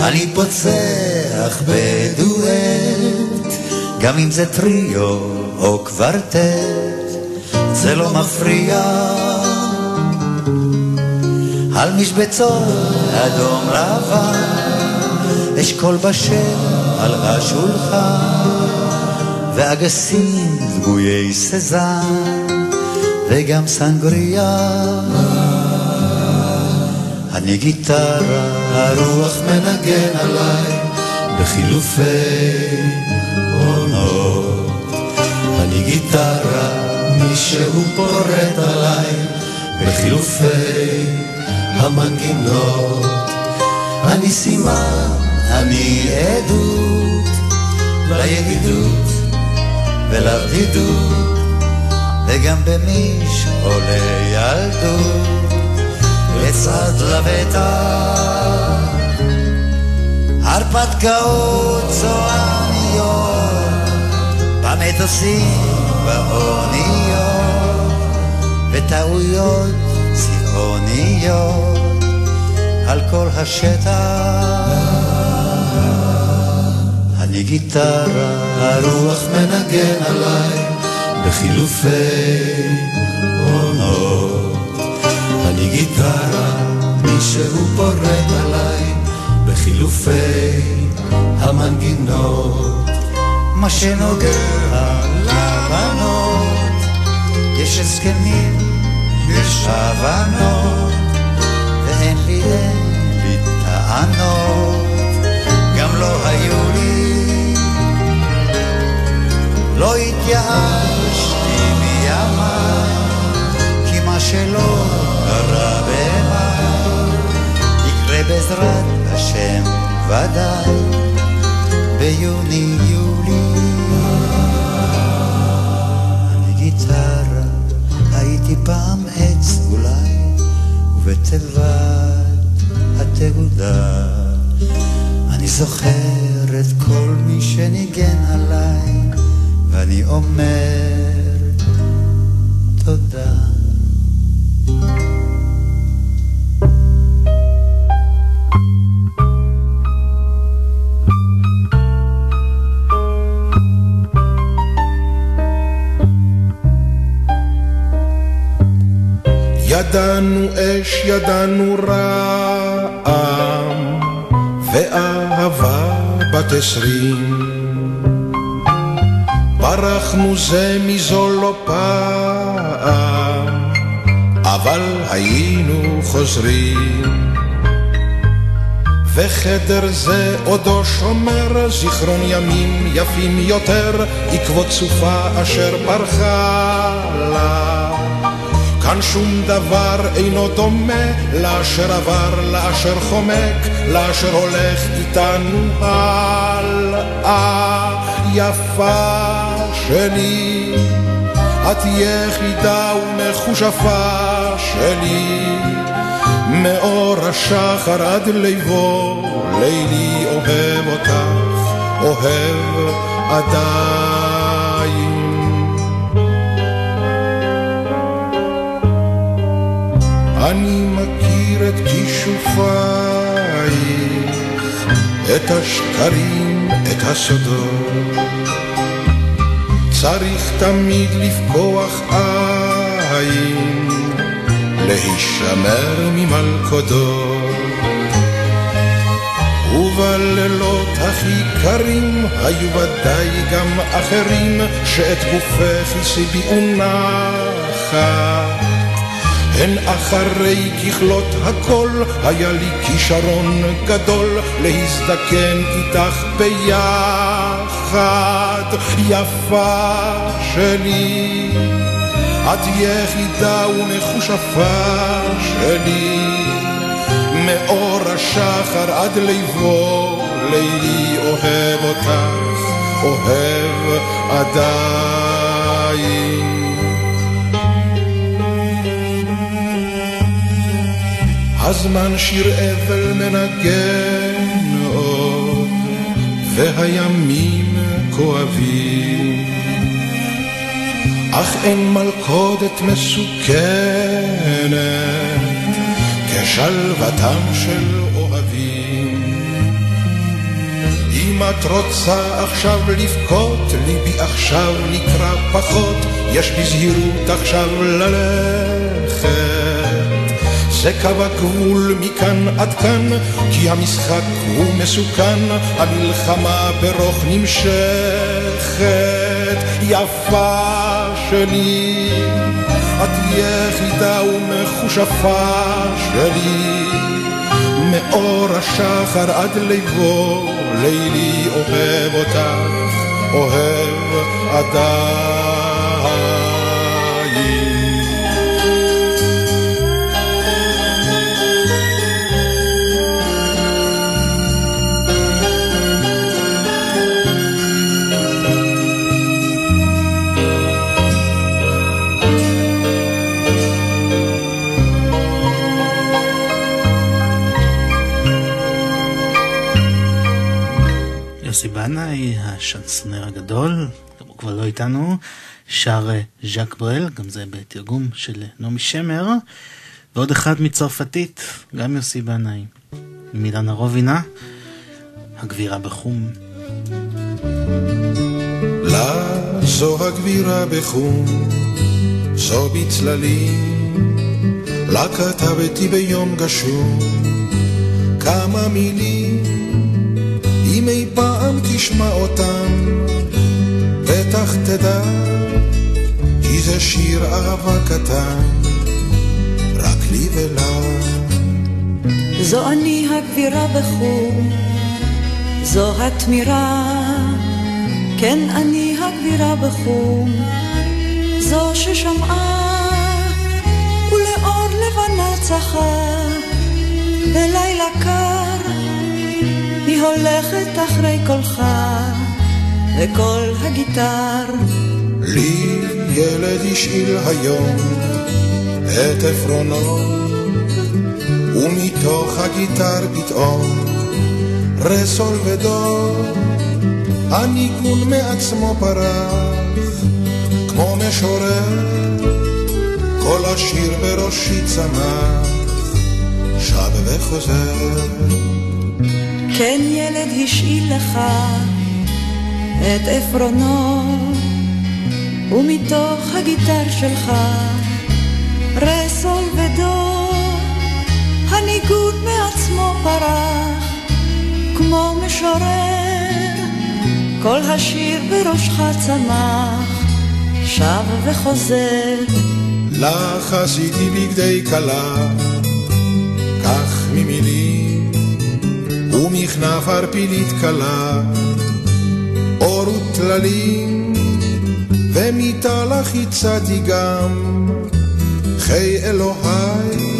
אני פוצח בדואט, גם אם זה טריו או קוורטט. זה לא מפריע. על משבצות אדום לבן אשכול בשל על השולחן ואגסים דמויי סזן וגם סנגריה אני גיטרה, הרוח מנגן עליי בחילופי עונות. אני גיטרה מישהו פורט עליי בחילופי המנגינות. אני סימן, אני עדות לידידות ולבדידות, וגם במשעולי ילדות, לצד לבטח, הרפתקאות צועניות, במטוסים באוניות וטעויות, אוניות על כל השטח. אני גיטרה, הרוח מנגן עליי בחילופי עונות. אני גיטרה, מישהו פורט עליי בחילופי המנגינות. מה שנוגע לבנות, יש הסכמים, יש הבנות, ואין לי, אין לי טענות, גם לא היו לי. לא התייאשתי מימיי, כי מה שלא קרה במאי, יקרה בעזרת השם ודאי, ביוני-יולי. ובתיבת התהודה אני זוכר את כל מי שניגן עליי, ואני אומר אש, ידענו רעם, ואהבה בת עשרים. ברחנו זה מזו לא פעם, אבל היינו חוזרים. וחדר זה עודו שומר זיכרון ימים יפים יותר, עקבות סופה אשר ברחה. כאן שום דבר אינו דומה לאשר עבר, לאשר חומק, לאשר הולך איתנו הלאה. יפה שלי, את יחידה ומכושפה שלי, מאור השחר עד ליבו, לילי אוהב אותך, אוהב עדיין. אני מכיר את כישופייך, את השקרים, את הסודות. צריך תמיד לפקוח עין, להישמר ממלכודות. ובלילות הכי קרים היו ודאי גם אחרים שאת גופך הסיביאו נחת. הן אחרי ככלות הכל, היה לי כישרון גדול להזדקן איתך ביחד, יפה שלי. את יחידה ומכושפה שלי, מאור השחר עד ליבו, לילי אוהב אותך, אוהב עדיין. הזמן שיר אבל מנגן עוד, והימים כואבים. אך אין מלכודת מסוכנת כשלוותם של אוהבים. אם את רוצה עכשיו לבכות, ליבי עכשיו נקרא פחות, יש בזהירות עכשיו ללכת. זה קו הגבול מכאן עד כאן, כי המשחק הוא מסוכן, המלחמה ברוך נמשכת. יפה שלי, את יחידה ומכושפה שלי, מאור השחר עד ליבו, לילי אוהב אותך, אוהב עדיין. בנאי, השנסונר הגדול, הוא כבר לא איתנו, שר ז'אק ברל, גם זה בתרגום של נעמי שמר, ועוד אחד מצרפתית, גם יוסי בנאי. מילנה רובינה, הגבירה בחום. לה זו הגבירה בחום, זו בצללים, לה כתבתי ביום כמה מילים, אם אי פעם תשמע אותם, בטח תדע, כי זה שיר אהבה קטן, רק לי ולה. זו אני הגבירה בחום, זו התמירה, כן אני הגבירה בחום, זו ששמעה ולאור לבנה צחה, בלילה קר היא הולכת אחרי קולך וקול הגיטר. לי ילד השאיל היום את עפרונו ומתוך הגיטר פתאום רסול ודו הניגון מעצמו פרח כמו משורר כל השיר בראשי צמח שב וחוזר כן ילד השאיל לך את עפרונו ומתוך הגיטר שלך רסול ודו הניגון מעצמו פרח כמו משורר. כל השיר בראשך צמח שב וחוזר. לך עשיתי בגדי כלה ומכנף ערפילית קלה אור וטללים ומיטה לך הצעתי גם חיי אלוהי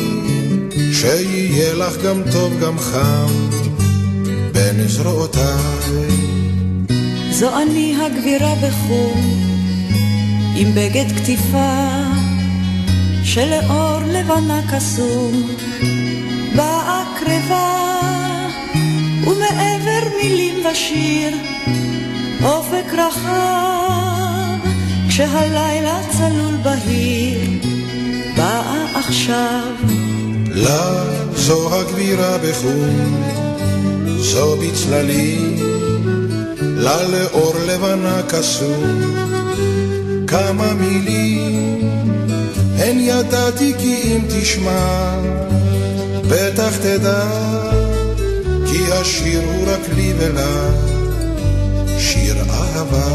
שיהיה לך גם טוב גם חם בין זרועותיי. זו אני הגבירה בחום עם בגד כתיפה שלאור לבנה קסום. באה קרבה ומעבר מילים ושיר אופק רחב כשהלילה צלול בהיר באה עכשיו. לה זו הגבירה בחום זו בצללים לה לאור לבנה קסום. כמה מילים הן ידעתי כי אם תשמע בטח תדע כי השיר הוא רק לי ולה שיר אהבה.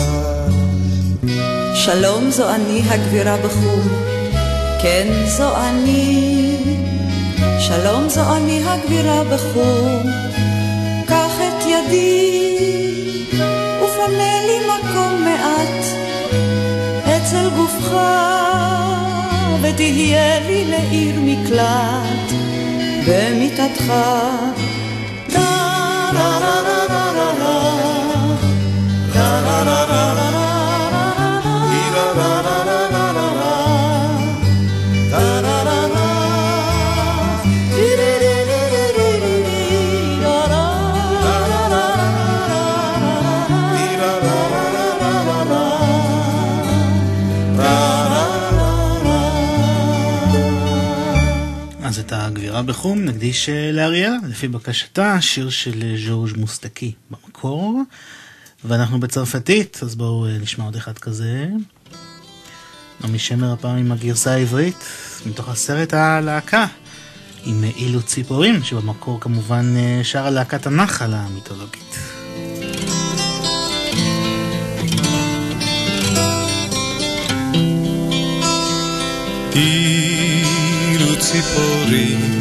שלום זו אני הגבירה בחום כן זו אני. שלום זו אני הגבירה בחום קח את ידי ופנה לי מקום מעט אצל גופך ותהיה לי לעיר מקלט. במיטתך בחום נקדיש אה, לאריאלה, לפי בקשתה, שיר של אה, ז'ורג' מוסטקי במקור. ואנחנו בצרפתית, אז בואו אה, נשמע עוד אחד כזה. נעמי שמר הפעם עם הגרסה העברית, מתוך הסרט הלהקה, עם אילו ציפורים, שבמקור כמובן שרה להקת הנחל המיתולוגית. אילו ציפורים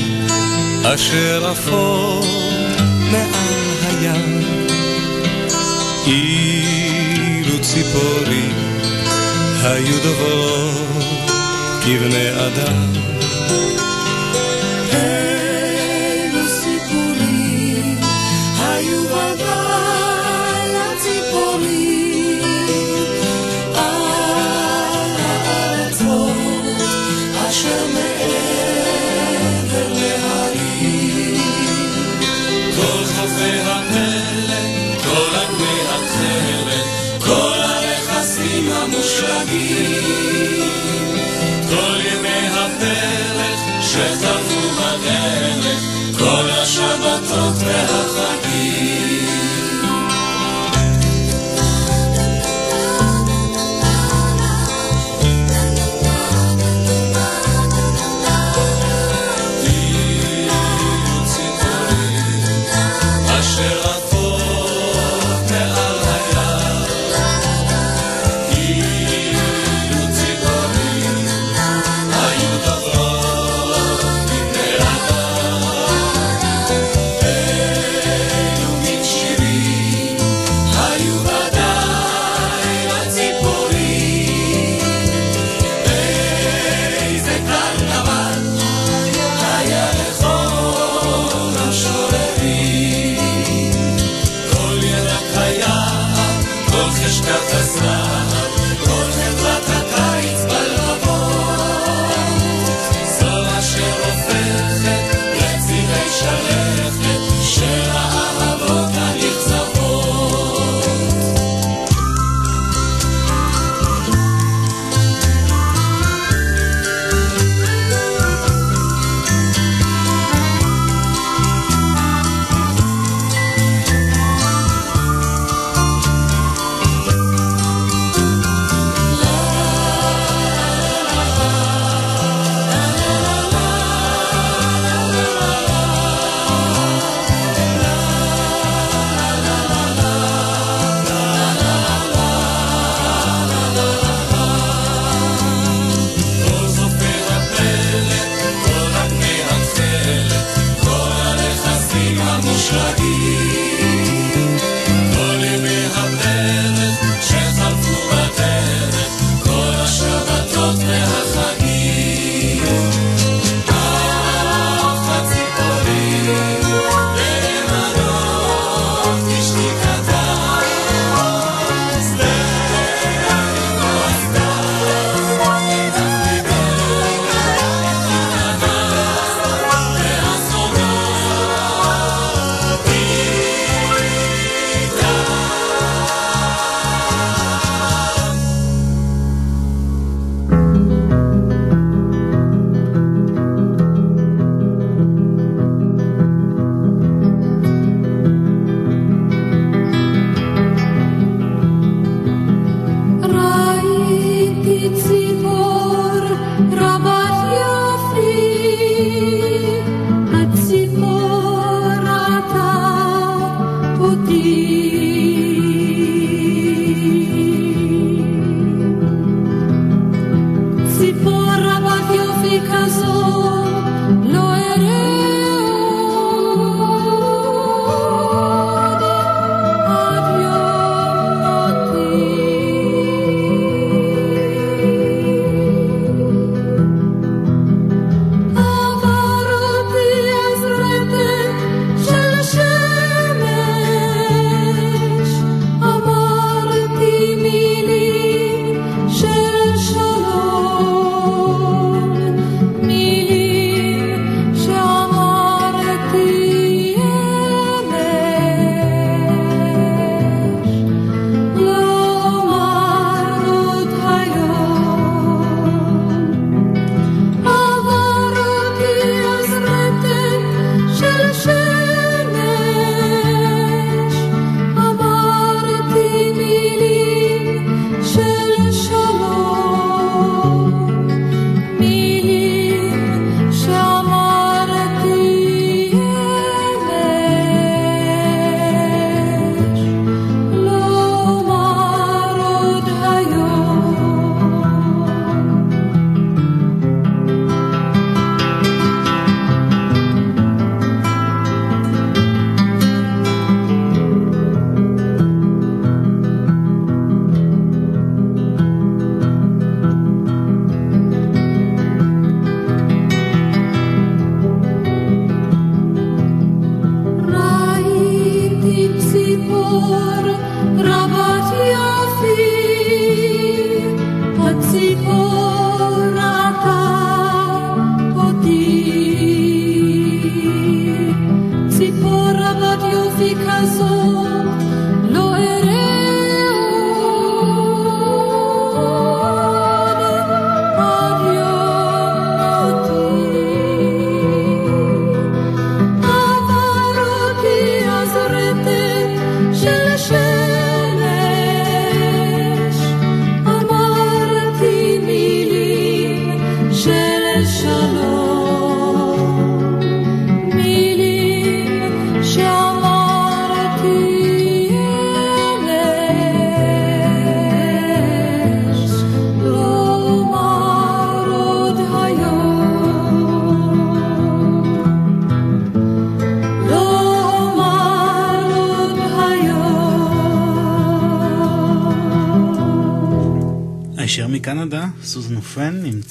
אשר עפות מעל הים אילו ציפורים היו דוברות כבני אדם השבתות והחגים.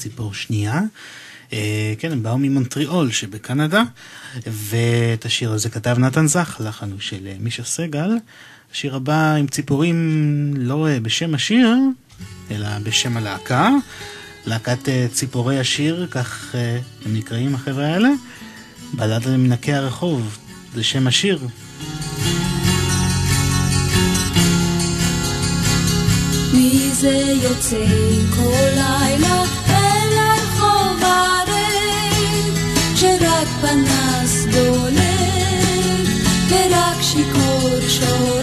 ציפור שנייה. אה, כן, הם באו ממונטריאול שבקנדה, ואת השיר הזה כתב נתן זך, לחנו של אה, מישה סגל. השיר הבא עם ציפורים לא אה, בשם השיר, אלא בשם הלהקה. להקת ציפורי השיר, כך הם נקראים החבר'ה האלה. בלד למנקי הרחוב, זה שם השיר. מי זה יוצא כל לילה? פנס דולב, ורק שיכור שור.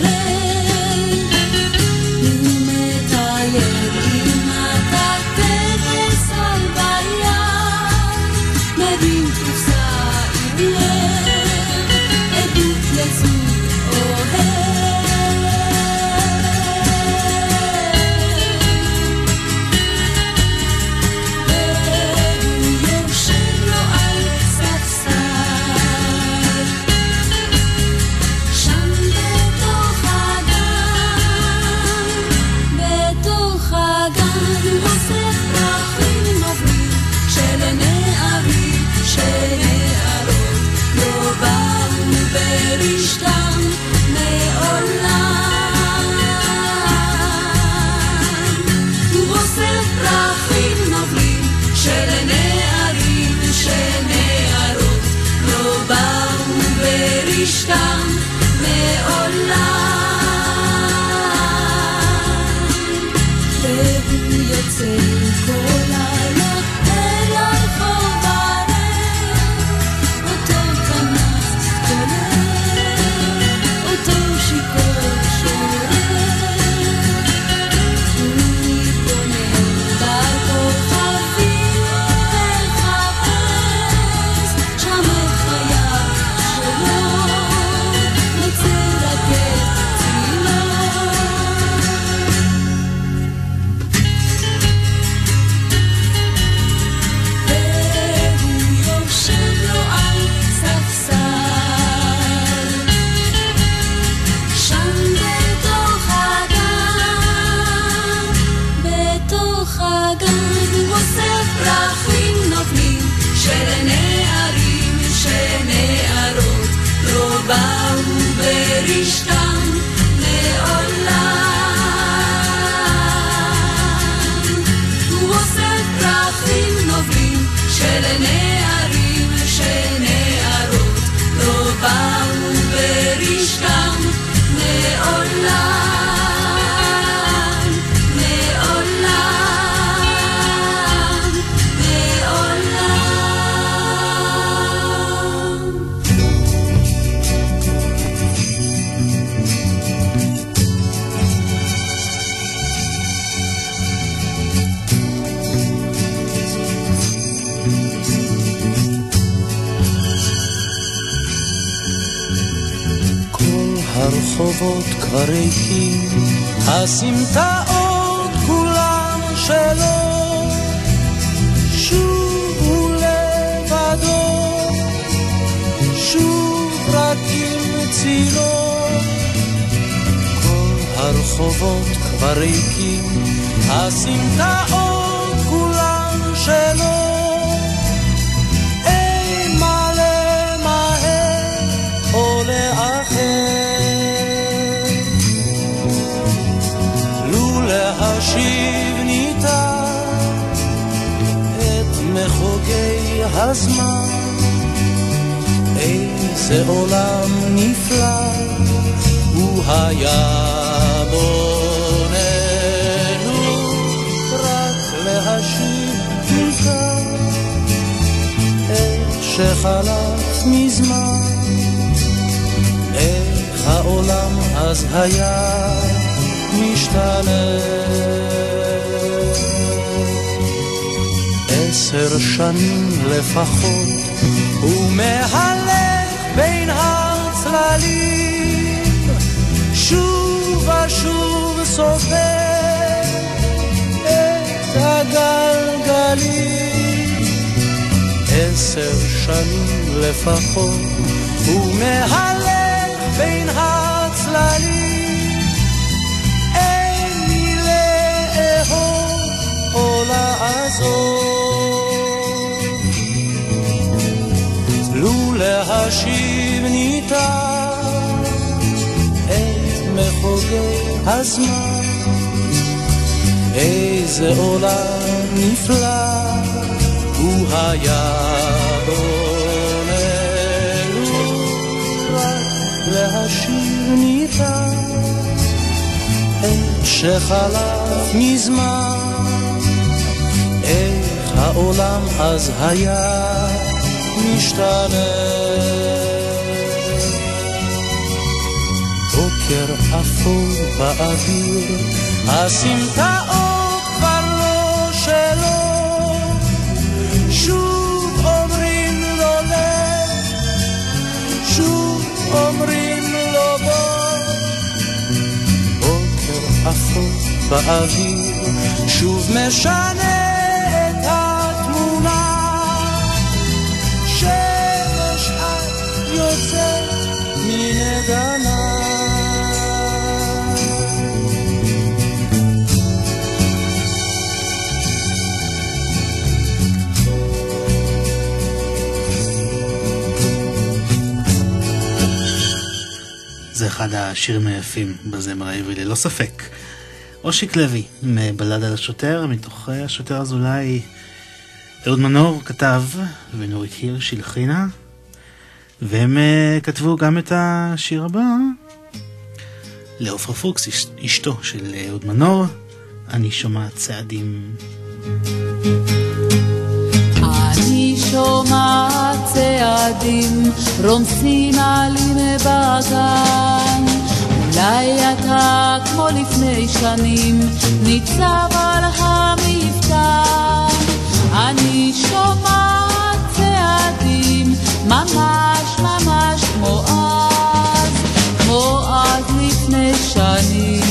הרחובות כבר ריקים, הסמטאות כולן שלו, שוב הוא לבדו, שוב רק עם צילו. כל הרחובות כבר ריקים, הסמטאות כולן שלו. הזמן, איזה עולם נפלא הוא היה בוננו, רק להשיב ניתן את שחלף מזמן. איך העולם אז היה משתנה. עשר שנים לפחות, הוא מהלך בין הצללים, שוב ושוב סופר את הגלגלים. עשר שנים לפחות, הוא מהלך בין הצללים. אין לי לאהוב או לעזוב. לו להשיב ניתן את מחוגי הזמן. איזה עולם נפלא הוא היה בוננו, רק להשיב ניתן את שחלף מזמן. איך העולם אז היה משתנה. בוקר אפור באוויר, הסמטאות כבר לא שלו. שוב אומרים לו לך, שוב אומרים לו בוא. בוקר אפור באוויר, שוב משנה זה אחד השירים היפים בזמר העברי, ללא ספק. אושיק לוי, מבלד על השוטר, מתוך אה, השוטר אזולאי, אהוד מנור כתב, ונורית הירש הלחינה. והם אה, כתבו גם את השיר הבא לעופרה פוקס, אש- אשתו של אה, אהוד מנור, אני שומעת צעדים. אני שומעת צעדים רומסים עלים בגן אולי אתה כמו לפני שנים ניצב על המפתן אני שומעת צעדים ממש ממש כמו אז כמו אז לפני שנים.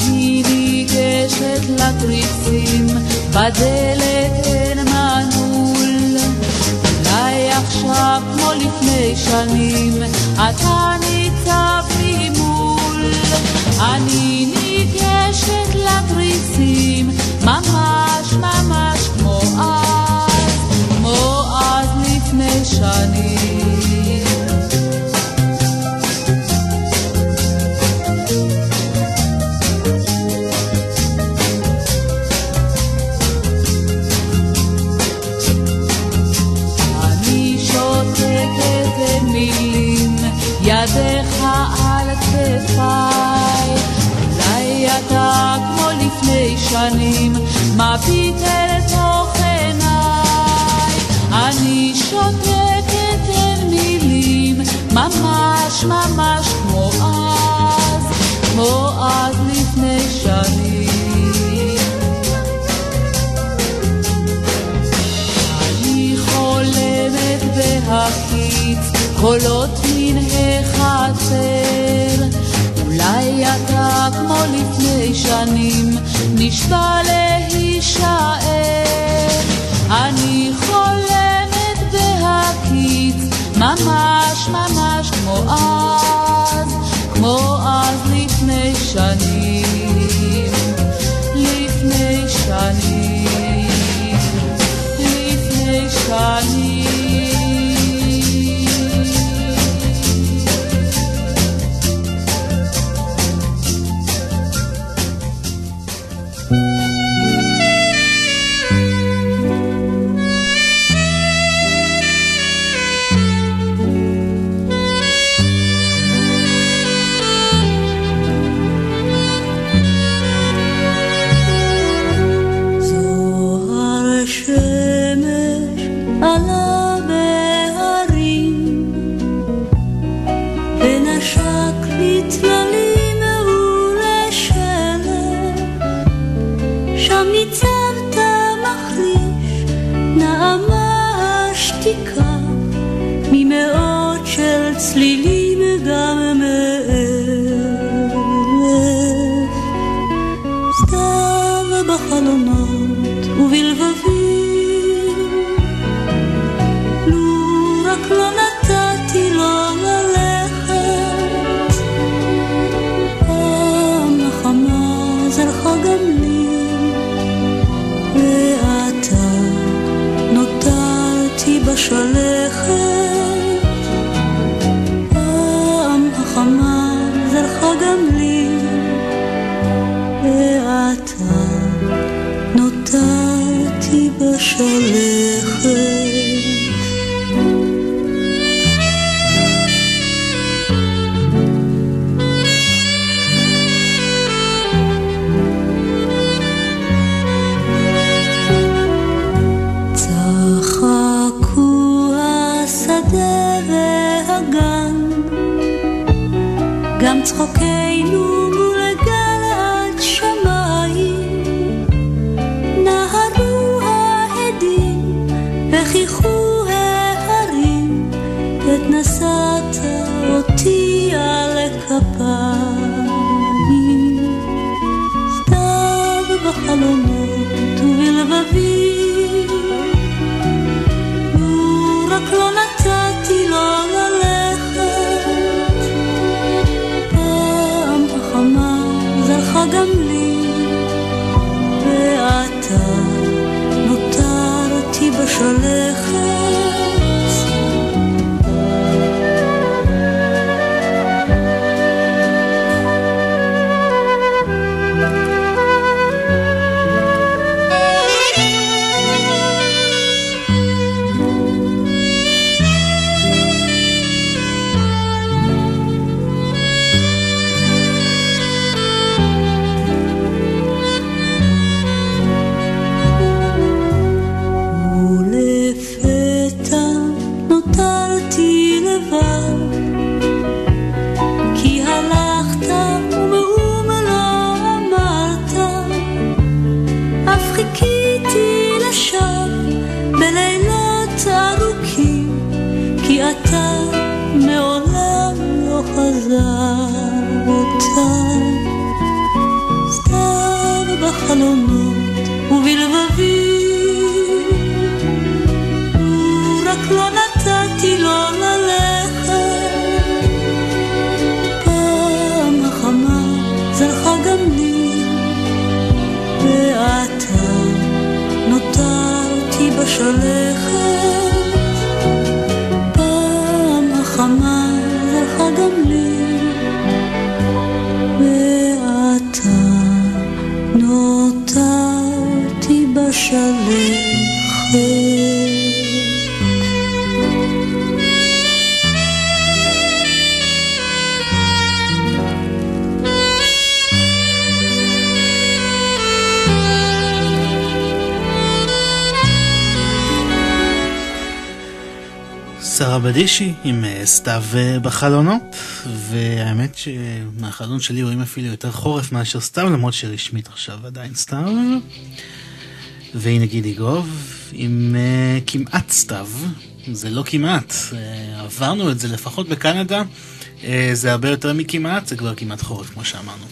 אני לתריסים, בדלת אין מנעול. אולי עכשיו כמו לפני שנים, אתה ניצב ממול. אני ניגשת לתריסים, ממש ממש כמו אז, כמו אז לפני שנים. לפני שנים, מביט אל תוך עיניי. אני שותקת מילים, ממש ממש כמו אז, כמו אז לפני שנים. אני חולמת בהקיץ קולות מן החצר אתה כמו לפני שנים נשבע להישאר. אני חולמת בהקיץ ממש ממש כמו אז סתיו אה, בחלונות, והאמת שמהחלון שלי רואים אפילו יותר חורף מאשר סתיו, למרות שרשמית עכשיו עדיין סתיו. והנה גידי גוב עם uh, כמעט סתיו, זה לא כמעט, uh, עברנו את זה לפחות בקנדה, uh, זה הרבה יותר מכמעט, זה כבר כמעט חורף כמו שאמרנו.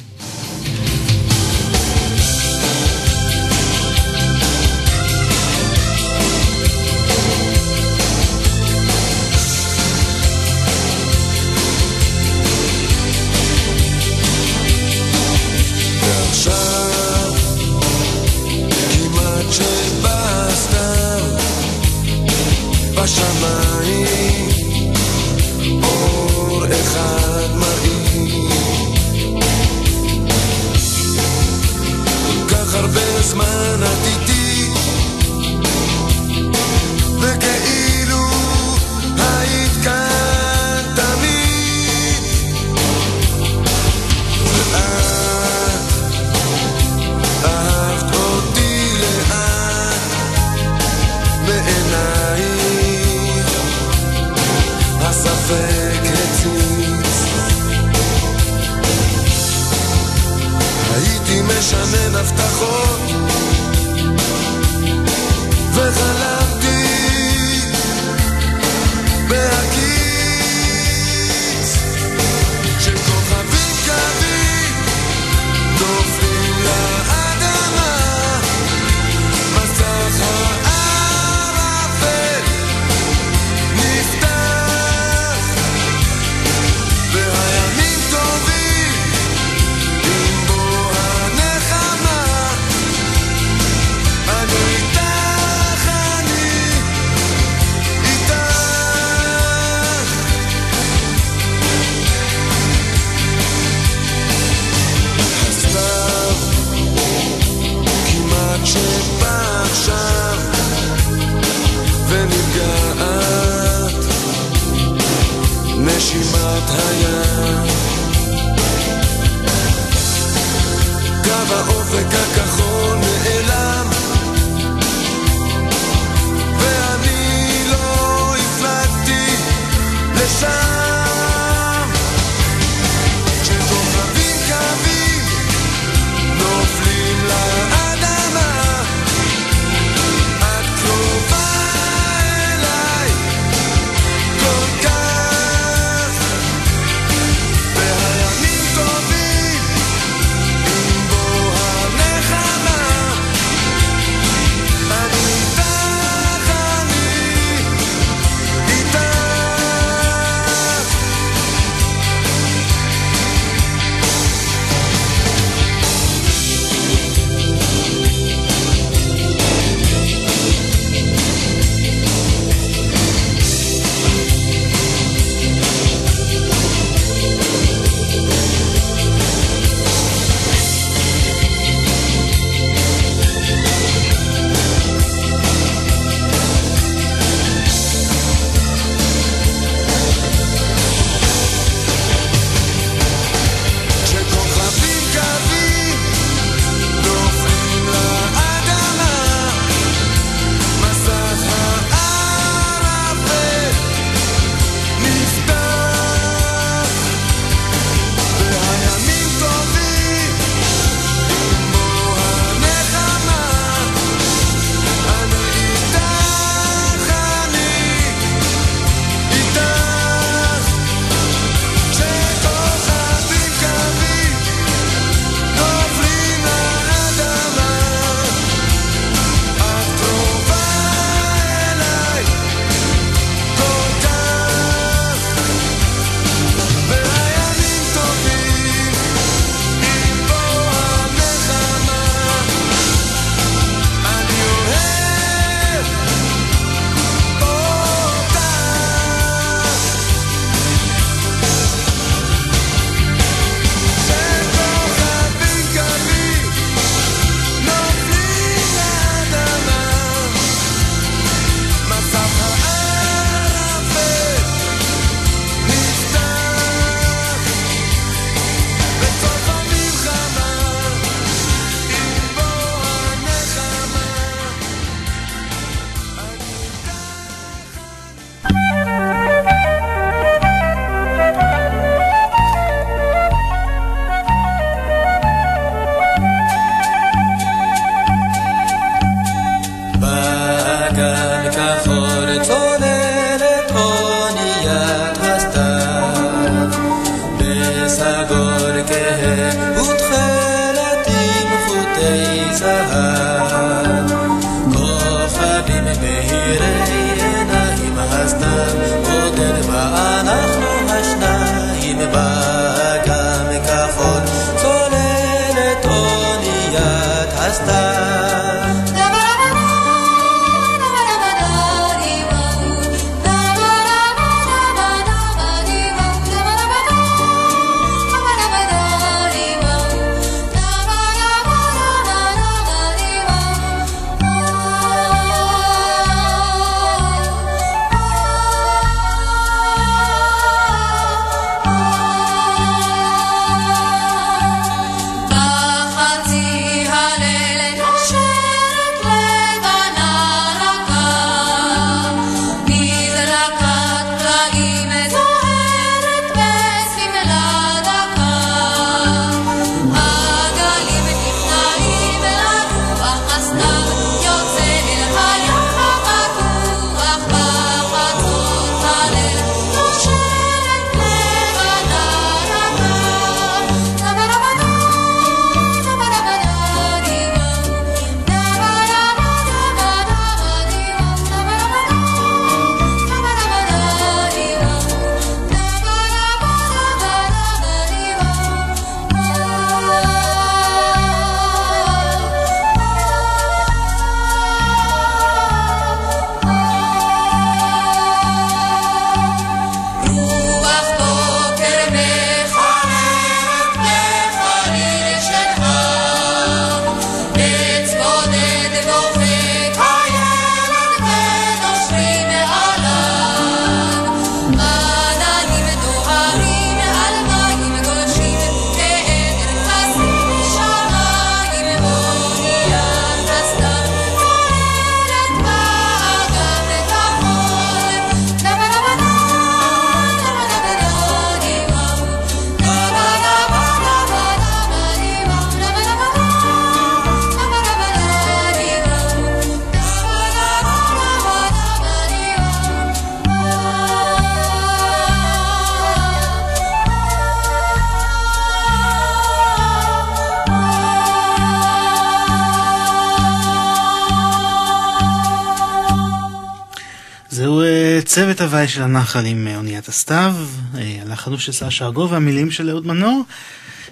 אה, הוואי של הנחל עם אה, אוניית הסתיו, אה, הלחן הוא של סשה ארגוב והמילים של אהוד מנור,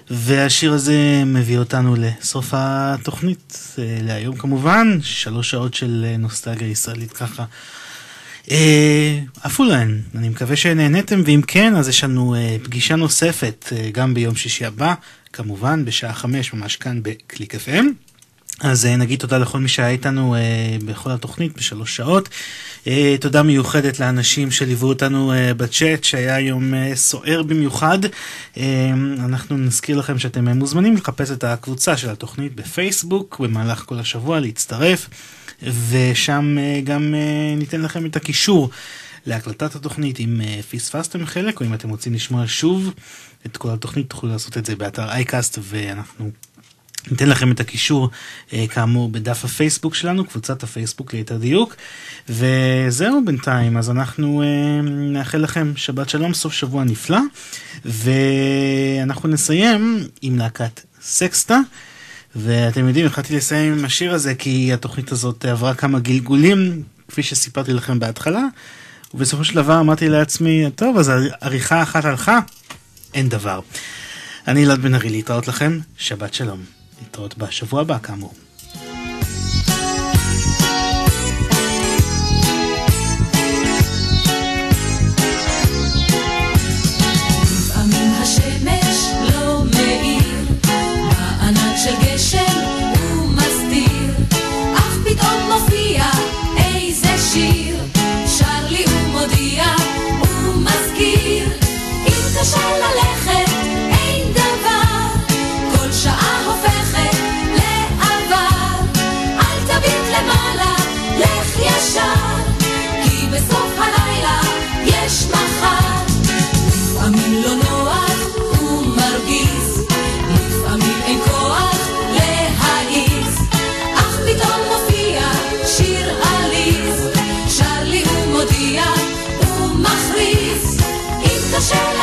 והשיר הזה מביא אותנו לסוף התוכנית אה, להיום כמובן, שלוש שעות של אה, נוסטלגיה ישראלית ככה. אה, עפו להן, אני מקווה שנהניתם, ואם כן, אז יש לנו אה, פגישה נוספת אה, גם ביום שישי הבא, כמובן בשעה חמש ממש כאן בקליק FM. אז אה, נגיד תודה לכל מי שהיה איתנו אה, בכל התוכנית בשלוש שעות. אה, תודה מיוחדת לאנשים שליוו אותנו אה, בצ'אט, שהיה יום אה, סוער במיוחד. אה, אנחנו נזכיר לכם שאתם אה, מוזמנים לחפש את הקבוצה של התוכנית בפייסבוק במהלך כל השבוע, להצטרף, ושם אה, גם אה, ניתן לכם את הקישור. להקלטת התוכנית אם אה, פספסתם חלק או אם אתם רוצים לשמוע שוב את כל התוכנית תוכלו לעשות את זה באתר אייקאסט ואנחנו ניתן לכם את הקישור אה, כאמור בדף הפייסבוק שלנו, קבוצת הפייסבוק ליתר דיוק. וזהו בינתיים, אז אנחנו אה, נאחל לכם שבת שלום, סוף שבוע נפלא. ואנחנו נסיים עם להקת סקסטה. ואתם יודעים, החלטתי לסיים עם השיר הזה כי התוכנית הזאת עברה כמה גלגולים, כפי שסיפרתי לכם בהתחלה. ובסופו של דבר אמרתי לעצמי, טוב, אז עריכה אחת הלכה, אין דבר. אני אלעד בן ארי, להתראות לכם, שבת שלום. להתראות בשבוע הבא כאמור. לא של גשם שיר, קשה ללכת,